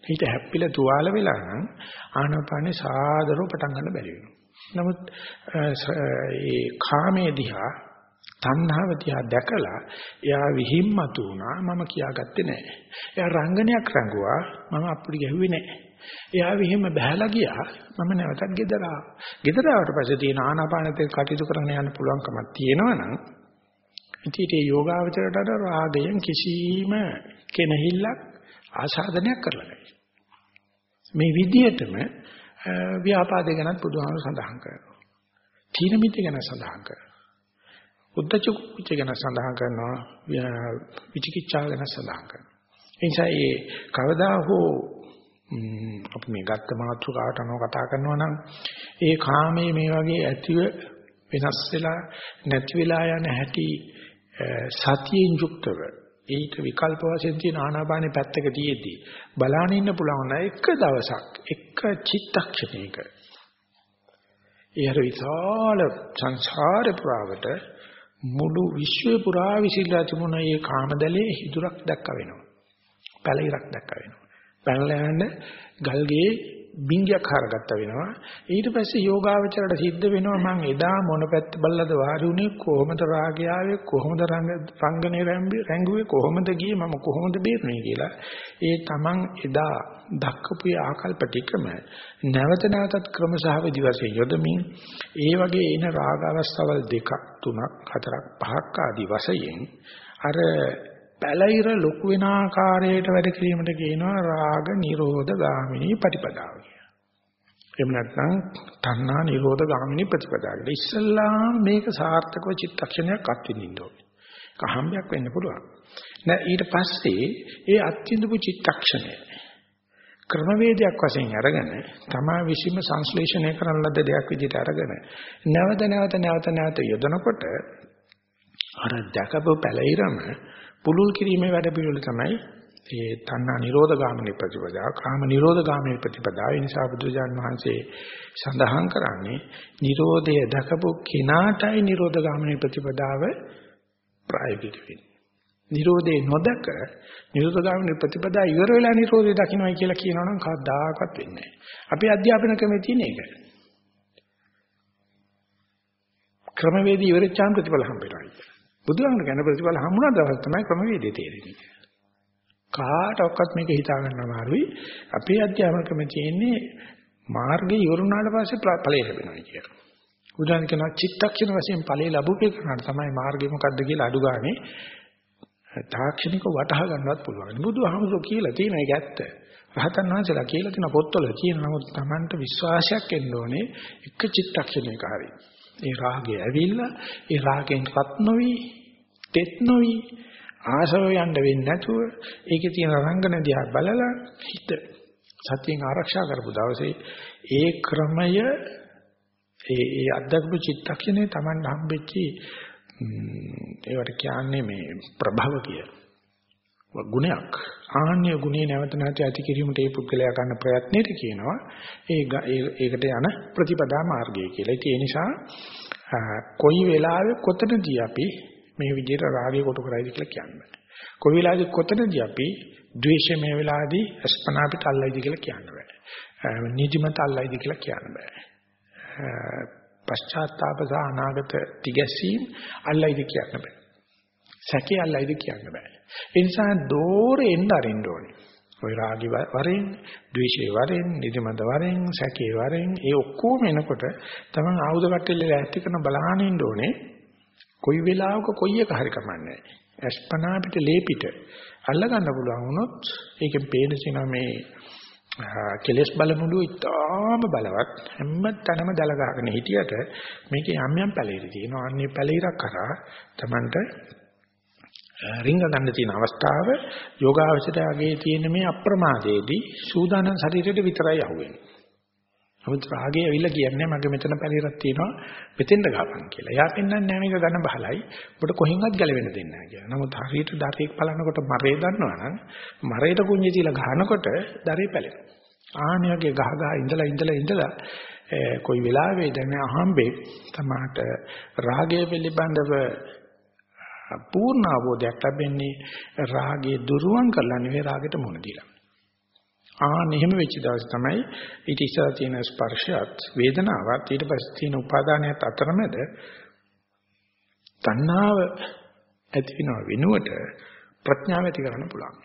හිත හැප්පිලා තුවාල වෙලා නම් ආනාපානෙ සාදරව පටන් ගන්න බැරි වෙනවා. නමුත් ඒ කාමයේ දිහා තණ්හාව දිහා දැකලා එයා විහිම්මතු වුණා මම කියාගත්තේ නැහැ. එයා රංගනයක් රංගුවා මම අප්පුඩි ගැහුවේ නැහැ. එයා විහිම බහැලා ගියා මම නැවතත් ගෙදර ආවා. ගෙදර ආවට පස්සේ තියෙන ආනාපානෙත් කටයුතු කරන්න යන්න පුළුවන්කමක් තියෙනවනම් ඉතින් ඒ යෝගාවචරයට රාගයෙන් කිසිම කෙනහිල්ලක් ආසාදනයක් කරලා නැහැ. මේ විදිහටම ව්‍යාපාදේ ගැනත් බුදුහාම සඳහන් කරනවා. තීන මිත්‍ය ගැන සඳහන් කරනවා. උද්දච්ච කුච්ච ගැන සඳහන් කරනවා. විචිකිච්ඡාව ගැන සඳහන් කරනවා. එනිසා මේ කවදා හෝ අපි මේ ගත්ත මාතෘකාවට අනුව කතා කරනවා නම් ඒ කාමයේ මේ වගේ ඇතිව වෙනස් වෙලා නැති වෙලා යන හැටි සතියෙන් යුක්තව ඊට විකල්ප වශයෙන් තියෙන ආනාපානෙ පැත්තක තියෙද්දි බලාගෙන ඉන්න පුළුවන් නම් එක දවසක් එක චිත්තක්ෂණයක ඒ අර විශාල සංසාර පුරාවට මුළු විශ්වය පුරා විසිරලා තිබුණ මේ කාමදලේ හිදුරක් දැක්ක වෙනවා. පැලිරක් දැක්ක වෙනවා. පැනලා යන ගල්ගේ බින්ගයක් හරගත්ත වෙනවා. ඊට පස්සේ යෝගාවචරයට සිද්ධ වෙනවා මං එදා මොන පැත්ත බල්ලද වාරි උනේ කොහොමද රාගය ආවේ කොහොමද රංගනේ රැංගුවේ කොහොමද ගියේ මම කොහොමද බේරුනේ කියලා. ඒ තමන් එදා දක්කපු ආකල්ප ටිකම නැවත නැවතත් ක්‍රමසහ විදි වශයෙන් යොදමින් ඒ වගේ එන රාග අවස්ථාවල් දෙකක් තුනක් හතරක් පහක් ආදී වශයෙන් අර පැලිර ලොකු වෙන ආකාරයට වැඩ කිරීමට කියනවා රාග නිරෝධ ගාමිනී ප්‍රතිපදාව කියලා. එහෙම නැත්නම් තණ්හා නිරෝධ ගාමිනී ප්‍රතිපදාව කියලා. ඉස්සල්ලාම මේක සාර්ථකව චිත්තක්ෂණයක් අත්විඳින්න ඕනේ. කහම්බයක් වෙන්න පුළුවන්. දැන් ඊට පස්සේ ඒ අත්විඳපු චිත්තක්ෂණය ක්‍රමවේදයක් වශයෙන් අරගෙන තමා විසින්ම සංශ්ලේෂණය කරන ලද දෙයක් විදිහට අරගෙන නැවත නැවත නැවත නැවත යොදනකොට අර දැකපු පැලිරම පුළුල් කිරීමේ වැඩ පිළිවෙල තමයි ඒ තණ්හා නිරෝධ ගාමිනී ප්‍රතිපදාව, කාම නිරෝධ ගාමිනී ප්‍රතිපදාව. ඒ නිසා බුදුජාන් වහන්සේ සඳහන් කරන්නේ නිරෝධය දකපු කිනාටයි නිරෝධ ගාමිනී ප්‍රතිපදාව ප්‍රායෝගික වෙන්නේ. නිරෝධේ නොදක නිරෝධ ගාමිනී ප්‍රතිපදාව ඉවර වෙලා නිරෝධය දකින්නයි කියලා කියනවනම් කවදාකවත් වෙන්නේ නැහැ. අපේ අධ්‍යාපන ක්‍රමයේ තියෙන එක. ක්‍රමවේදී ඉවරචාම් ප්‍රතිඵල හම්බෙනවා. බුදුහාමුදුරු ගැන ප්‍රතිඵල හම්බුනා දවස් තමයි ක්‍රමවේදය තේරෙන්නේ. කාටවත් මේක හිතා ගන්න අමාරුයි. අපේ අධ්‍යාපන ක්‍රමේ තියෙන්නේ මාර්ගය ඉවරුනාට පස්සේ ඵලය ලැබෙනවා කියලා. උදාහරණ කෙනා චිත්තක්ෂණ වශයෙන් ඵලය ලැබුකේ කරනාට තමයි මාර්ගය මොකද්ද කියලා අඩු ගානේ තාක්ෂණික වටහා ගන්නවත් පුළුවන්. බුදුහාමුදුරු කියලා තියෙන එක ඇත්ත. රහතන් වහන්සේලා කියලා තියෙන පොත්වල තියෙන නමුත් Tamanට විශ්වාසයක් එන්න ඕනේ එක චිත්තක්ෂණයක හරියි. ඒ රාගය ඇවිල්ලා ඒ රාගෙන් රත් නොවි, තෙත් නොවි ආශව යන්න වෙන්නේ නැතුව ඒකේ තියෙන රංගන දිහා බලලා හිත සතියෙන් ආරක්ෂා කරපු දවසේ ඒ ක්‍රමය ඒ ඒ අධ්‍යාත්ම චිත්තක්ෂණේ Taman හම්බෙච්චි ඒවට කියන්නේ මේ ප්‍රභව කියලා. ගුණයක්. ආහන්‍ය ගුණේ නැවත නැවත ඇති කිරීමට ඒ පුද්ගලයා ගන්න ප්‍රයත්නෙට කියනවා ඒ ඒකට යන ප්‍රතිපදා මාර්ගය කියලා. ඒ නිසා කොයි වෙලාවෙ කොතනදී අපි මේ විදිහට රාගය කොට කරයිද කියලා කියන්නේ. කොයි වෙලාවෙදි කොතනදී අපි ද්වේෂය මේ වෙලාවේදී අස්පනා පිට අල්ලයිද කියලා කියන්න බෑ. නිදිමත අල්ලයිද කියලා කියන්න බෑ. පශ්චාත්තාප සහ අනාගත තිගැසීම් අල්ලයිද කියන්න බෑ. සැකේ අල්ලයිද කියන්න බෑ. ඒ නිසා දෝරේ එන්න අරින්න ඕනේ. ওই රාගි වරෙන්, ද්වේෂේ වරෙන්, නිදිමත වරෙන්, සැකේ වරෙන් ඒ ඔක්කොම එනකොට තමන් ආයුධ කට්ටෙල්ල ඇත්ති කරන බලහන් ඉන්න ඕනේ. කොයි වෙලාවක කොයි එක හරි කමන්නේ අස්පනා පිට ලේපිට අල්ල ගන්න පුළුවන් වුණොත් ඒකෙන් පේන සිනා මේ කෙලස් බලමුළු ඉතාම බලවත් හැම තැනම දල ගහගෙන හිටියට මේකේ යම් යම් පැලිරි තියෙනවා. අන්නේ පැලිරක් කරා තමන්ට රිංග ගන්න තියෙන අවස්ථාව යෝගාවචරයාගේ තියෙන මේ අප්‍රමාදයේදී සූදානම් ශරීරයට විතරයි අහුවෙන්නේ. නමුත් රාගය ඇවිල්ලා කියන්නේ මගේ මෙතන පැලිරක් තියෙනවා මෙතෙන්ද ගහපන් කියලා. එයා පෙන්වන්නේ නැහැ මේක ඝන බහලයි. ඔබට කොහෙන්වත් ගැලවෙන්න දෙන්නේ නැහැ කියලා. නමුත් හරියට දරේක් බලනකොට මරේ දන්නවනම් මරේට කුංජි තියලා ගහනකොට දරේ පැලෙනවා. ආහනියගේ ගහ ගහ ඉඳලා ඉඳලා ඉඳලා කොයි වෙලාවෙද මේ අහම්බේ තමාට රාගය පිළිබඳව පූර්ණ අවබෝධයක් ලැබෙන්නේ රාගේ දුරුවන් කරලා නෙවෙයි රාගෙට මුහුණ දීලා. ආ නිහිම වෙච්ච දවස් තමයි ඊට ඉස්සර තියෙන ස්පර්ශයත් වේදනාවත් ඊට පස්සේ තියෙන උපාදානයත් අතරමැද තණ්හාව ඇති වෙනව වෙනුවට ප්‍රඥාව ඇති කරන්න පුළුවන්.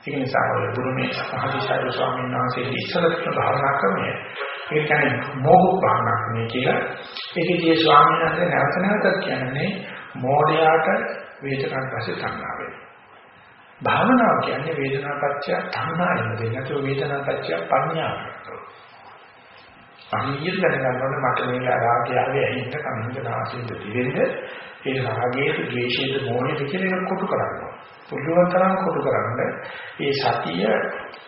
ඒක නිසා ඔය දුරුමේ සහජීසාර ස්වාමීන් වහන්සේ ඉස්සරට භාවනා කරන්නේ ඒ කියන්නේ මොහොත භාවනා කරන්නේ කියලා. ඒකේ ස්වාමීන් වහන්සේ නැවත නැවතත් කියන්නේ මෝඩයාට වේදනාවක් පස්සේ තණ්හාව වෙනවා. භාවනාව කියන්නේ වේදනාපච්චය තණ්හාවෙන් දෙන්නේ නැතුව වේදනාපච්චය පඤ්ඤාවට. අනිත් දැනගන්නකොට මට මේ රාගය ආවේ ඇහිඳ කනින්ද නාසයෙන්ද දිවෙන්ද ඒ රාගයේ ද්වේෂයේ මොහේ කියන කොටු කරනවා. පුළුවන් තරම් කොටු කරන්න ඒ සතිය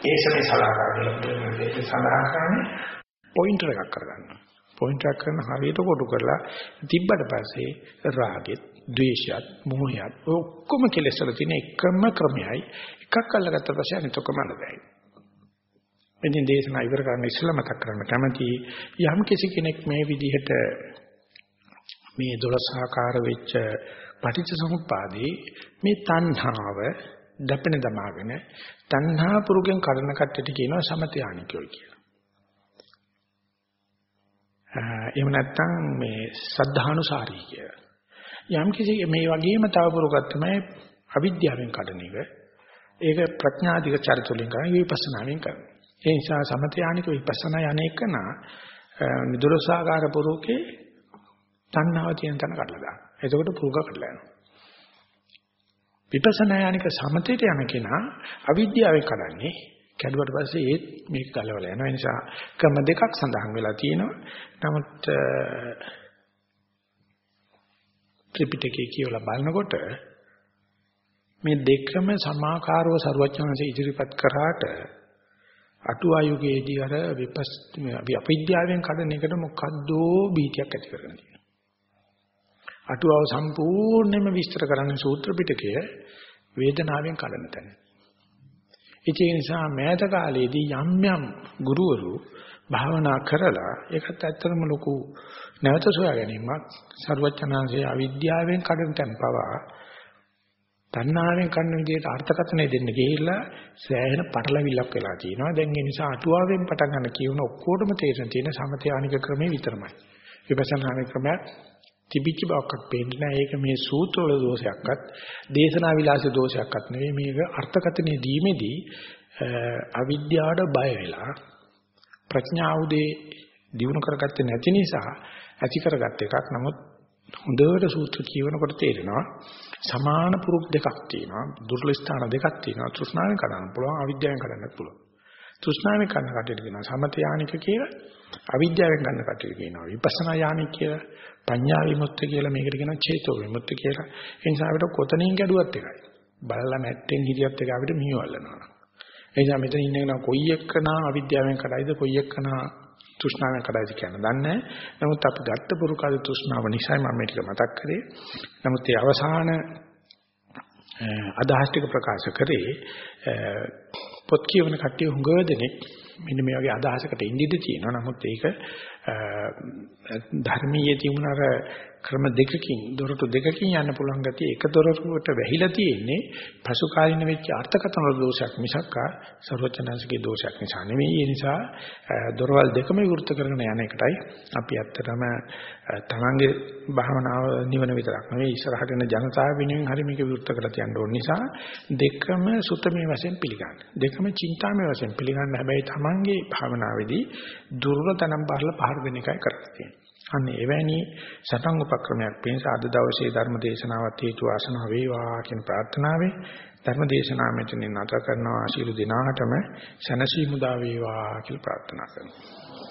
ඒසනේ සලකා කියලා දෙන්නේ සඳහන් කරන්නේ පොයින්ටර් එකක් කරගන්නවා. පොයින්ට් එකක් කරන හරියට කොටු කරලා තිබ්බට පස්සේ රාගෙත්, ද්වේෂයත්, මෝහයත් ඔක්කොම කෙලෙස් වල තියෙන එකම ක්‍රමයයි එකක් අල්ලගත්ත පස්සේ අනිත් ඔක්කොම අල්ලගයි. මෙන්න දේශනා ඉවර කරන්න ඉස්සෙල්ලා මතක් කරන්න කැමති යම් කිසි කෙනෙක් මේ විදිහට මේ දොළසාකාර වෙච්ච පටිච්චසමුප්පාදේ මේ තණ්හාව දැපෙන දමාගෙන තණ්හා පුරුගෙන් කඩන කට්ටියට කියනවා සමතයානිකයෝ කියලා. එහෙම නැත්නම් මේ සද්ධානුසාරී කියලා. යම් කිසි මේ වගේම තව පුරුකක් තමයි අවිද්‍යාවෙන් කඩන එක. ඒක ප්‍රඥාධික චරිත වලින් කරන විපස්සනාවෙන් කරන. ඒ නිසා සමතයානික විපස්සනා යන්නේකන නිදුරසාකාර පුරුකේ තණ්හාව තියෙන තැන කඩලා දාන. එතකොට පුරුක කඩලා යනවා. විපස්සනා යනික සමතේට යන කෙනා අවිද්‍යාවෙන් කඩන්නේ කැඩුවට පස්සේ ඒත් මේක ගලවලා යනවා. ඒ නිසා ක්‍රම දෙකක් සඳහන් වෙලා තියෙනවා. නමුත් ත්‍රිපිටකය කියවලා බලනකොට මේ දෙකම සමාකාරව සරුවචනanse ඉදිරිපත් කරාට අටුවායුගයේදී අර විපස් අවිද්‍යාවෙන් කඩන එකට මොකද්ද බීතියක් ඇති කරගෙන තියෙනවා. අටුවාව සම්පූර්ණයෙන්ම විස්තර කරන්නේ සූත්‍ර පිටකය වේදනාවෙන් කඩන තැන. ඒ නිසා මෑත කාලේදී යම් යම් ගුරුවරු භාවනා කරලා ඒකත් ඇත්තටම ලොකු නැවත සොයා ගැනීමක් ਸਰවඥාන්සේ අවිද්‍යාවෙන් කඩන තැන් පවා තණ්හාවෙන් කන්න විදිහට අර්ථකථනය දෙන්න ගිහිල්ලා සෑහෙන පටලවිල්ලක් වෙලා තියෙනවා. දැන් ඒ නිසා අටුවාවෙන් පටන් ගන්න කියවන ඔක්කොටම තේරෙන තියෙන සමථයානික ක්‍රමේ විතරමයි. විපස්සනානික ක්‍රමයක් තිබිච්ච බවක් පේන්නේ නැහැ. ඒක මේ සූත්‍රවල දෝෂයක්වත් දේශනා විලාස දෝෂයක්වත් නෙවෙයි. මේක අර්ථකථනය දීමේදී අවිද්‍යාවට බය වෙලා ප්‍රඥාව උදේ දිනු කරගත්තේ නැති නිසා ඇති කරගත් එකක්. නමුත් හොඳට සූත්‍ර කියවනකොට තේරෙනවා සමාන පුරුක් දෙකක් තියෙනවා. දුර්ලභ ස්ථාන දෙකක් තියෙනවා. තෘෂ්ණාවෙන් කඩන්න පුළුවන්, අවිද්‍යාවෙන් කඩන්නත් පුළුවන්. තෘෂ්ණාවෙන් කඩන කටට කියනවා සමත යානික කියලා. අවිද්‍යාවෙන් ගන්න කටට කියනවා විපස්සනා යානික කියලා. පඤ්ඤා විමුක්ති කියලා මේකට කියනවා චේතෝ විමුක්ති කියලා. ඒ නිසා අපිට කොතනින් ගැඩුවත් එකයි. බලලා නැත්තෙන් හිරියත් එක අපිට මිහිවල්ලනවා. ඒ නිසා මෙතන ඉන්න කෙනා කොයි එක්කනා අවිද්‍යාවෙන් කඩයිද කොයි එක්කනා තෘෂ්ණාවෙන් කඩයිද කියන දන්නේ නමුත් අපි ගත්ත පුරුකාද තෘෂ්ණාව නිසා මම මේක මතක් කරේ. නමුත් ඒ අවසාන අදහස් ටික ප්‍රකාශ කරේ පොත් කියවන කට්ටිය හුඟ දෙනෙක් මෙන්න මේ වගේ අදහසකට ඉඳිද තියෙනවා. නමුත් ඒක ධර්මීය තිබුණාර ක්‍රම දෙකකින් දොරටු දෙකකින් යන්න පුළුවන් ගතිය. එක දොරටුවට වැහිලා තියෙන්නේ පසු කාලින වෙච්ච අර්ථකථන දෝෂයක් මිසක් සර්වචනංශගේ දෝෂයක් නිසා නෙමෙයි. ඒ නිසා දොරවල් දෙකම විවෘත කරගෙන යන එකටයි අපි ඇත්තටම තමන්ගේ භාවනාව නිවන විතරක් නෙවෙයි ඉස්සරහට යන ජනතාව වෙනුවෙන් හරි මේක විවෘත කරලා තියන්න ඕන නිසා දෙකම සුතමේ වශයෙන් පිළිගන්න. දෙකම චින්තාමේ වශයෙන් පිළිගන්න හැබැයි තමන්ගේ භාවනාවේදී දුර්වලතනම් බහලා පහර දෙන එකයි කරලා තියෙන්නේ. අන්න එවැනි සතන් උපක්‍රමයක් පිණිස අද දවසේ ධර්ම දේශනාවත් හේතු ආසනාව වේවා කියන ප්‍රාර්ථනාවෙන් ධර්ම දේශනාව මෙතනින් නැත කරනවා. ආශිර්වාද දිනාටම සනසීමු දා වේවා කියලා ප්‍රාර්ථනා කරනවා.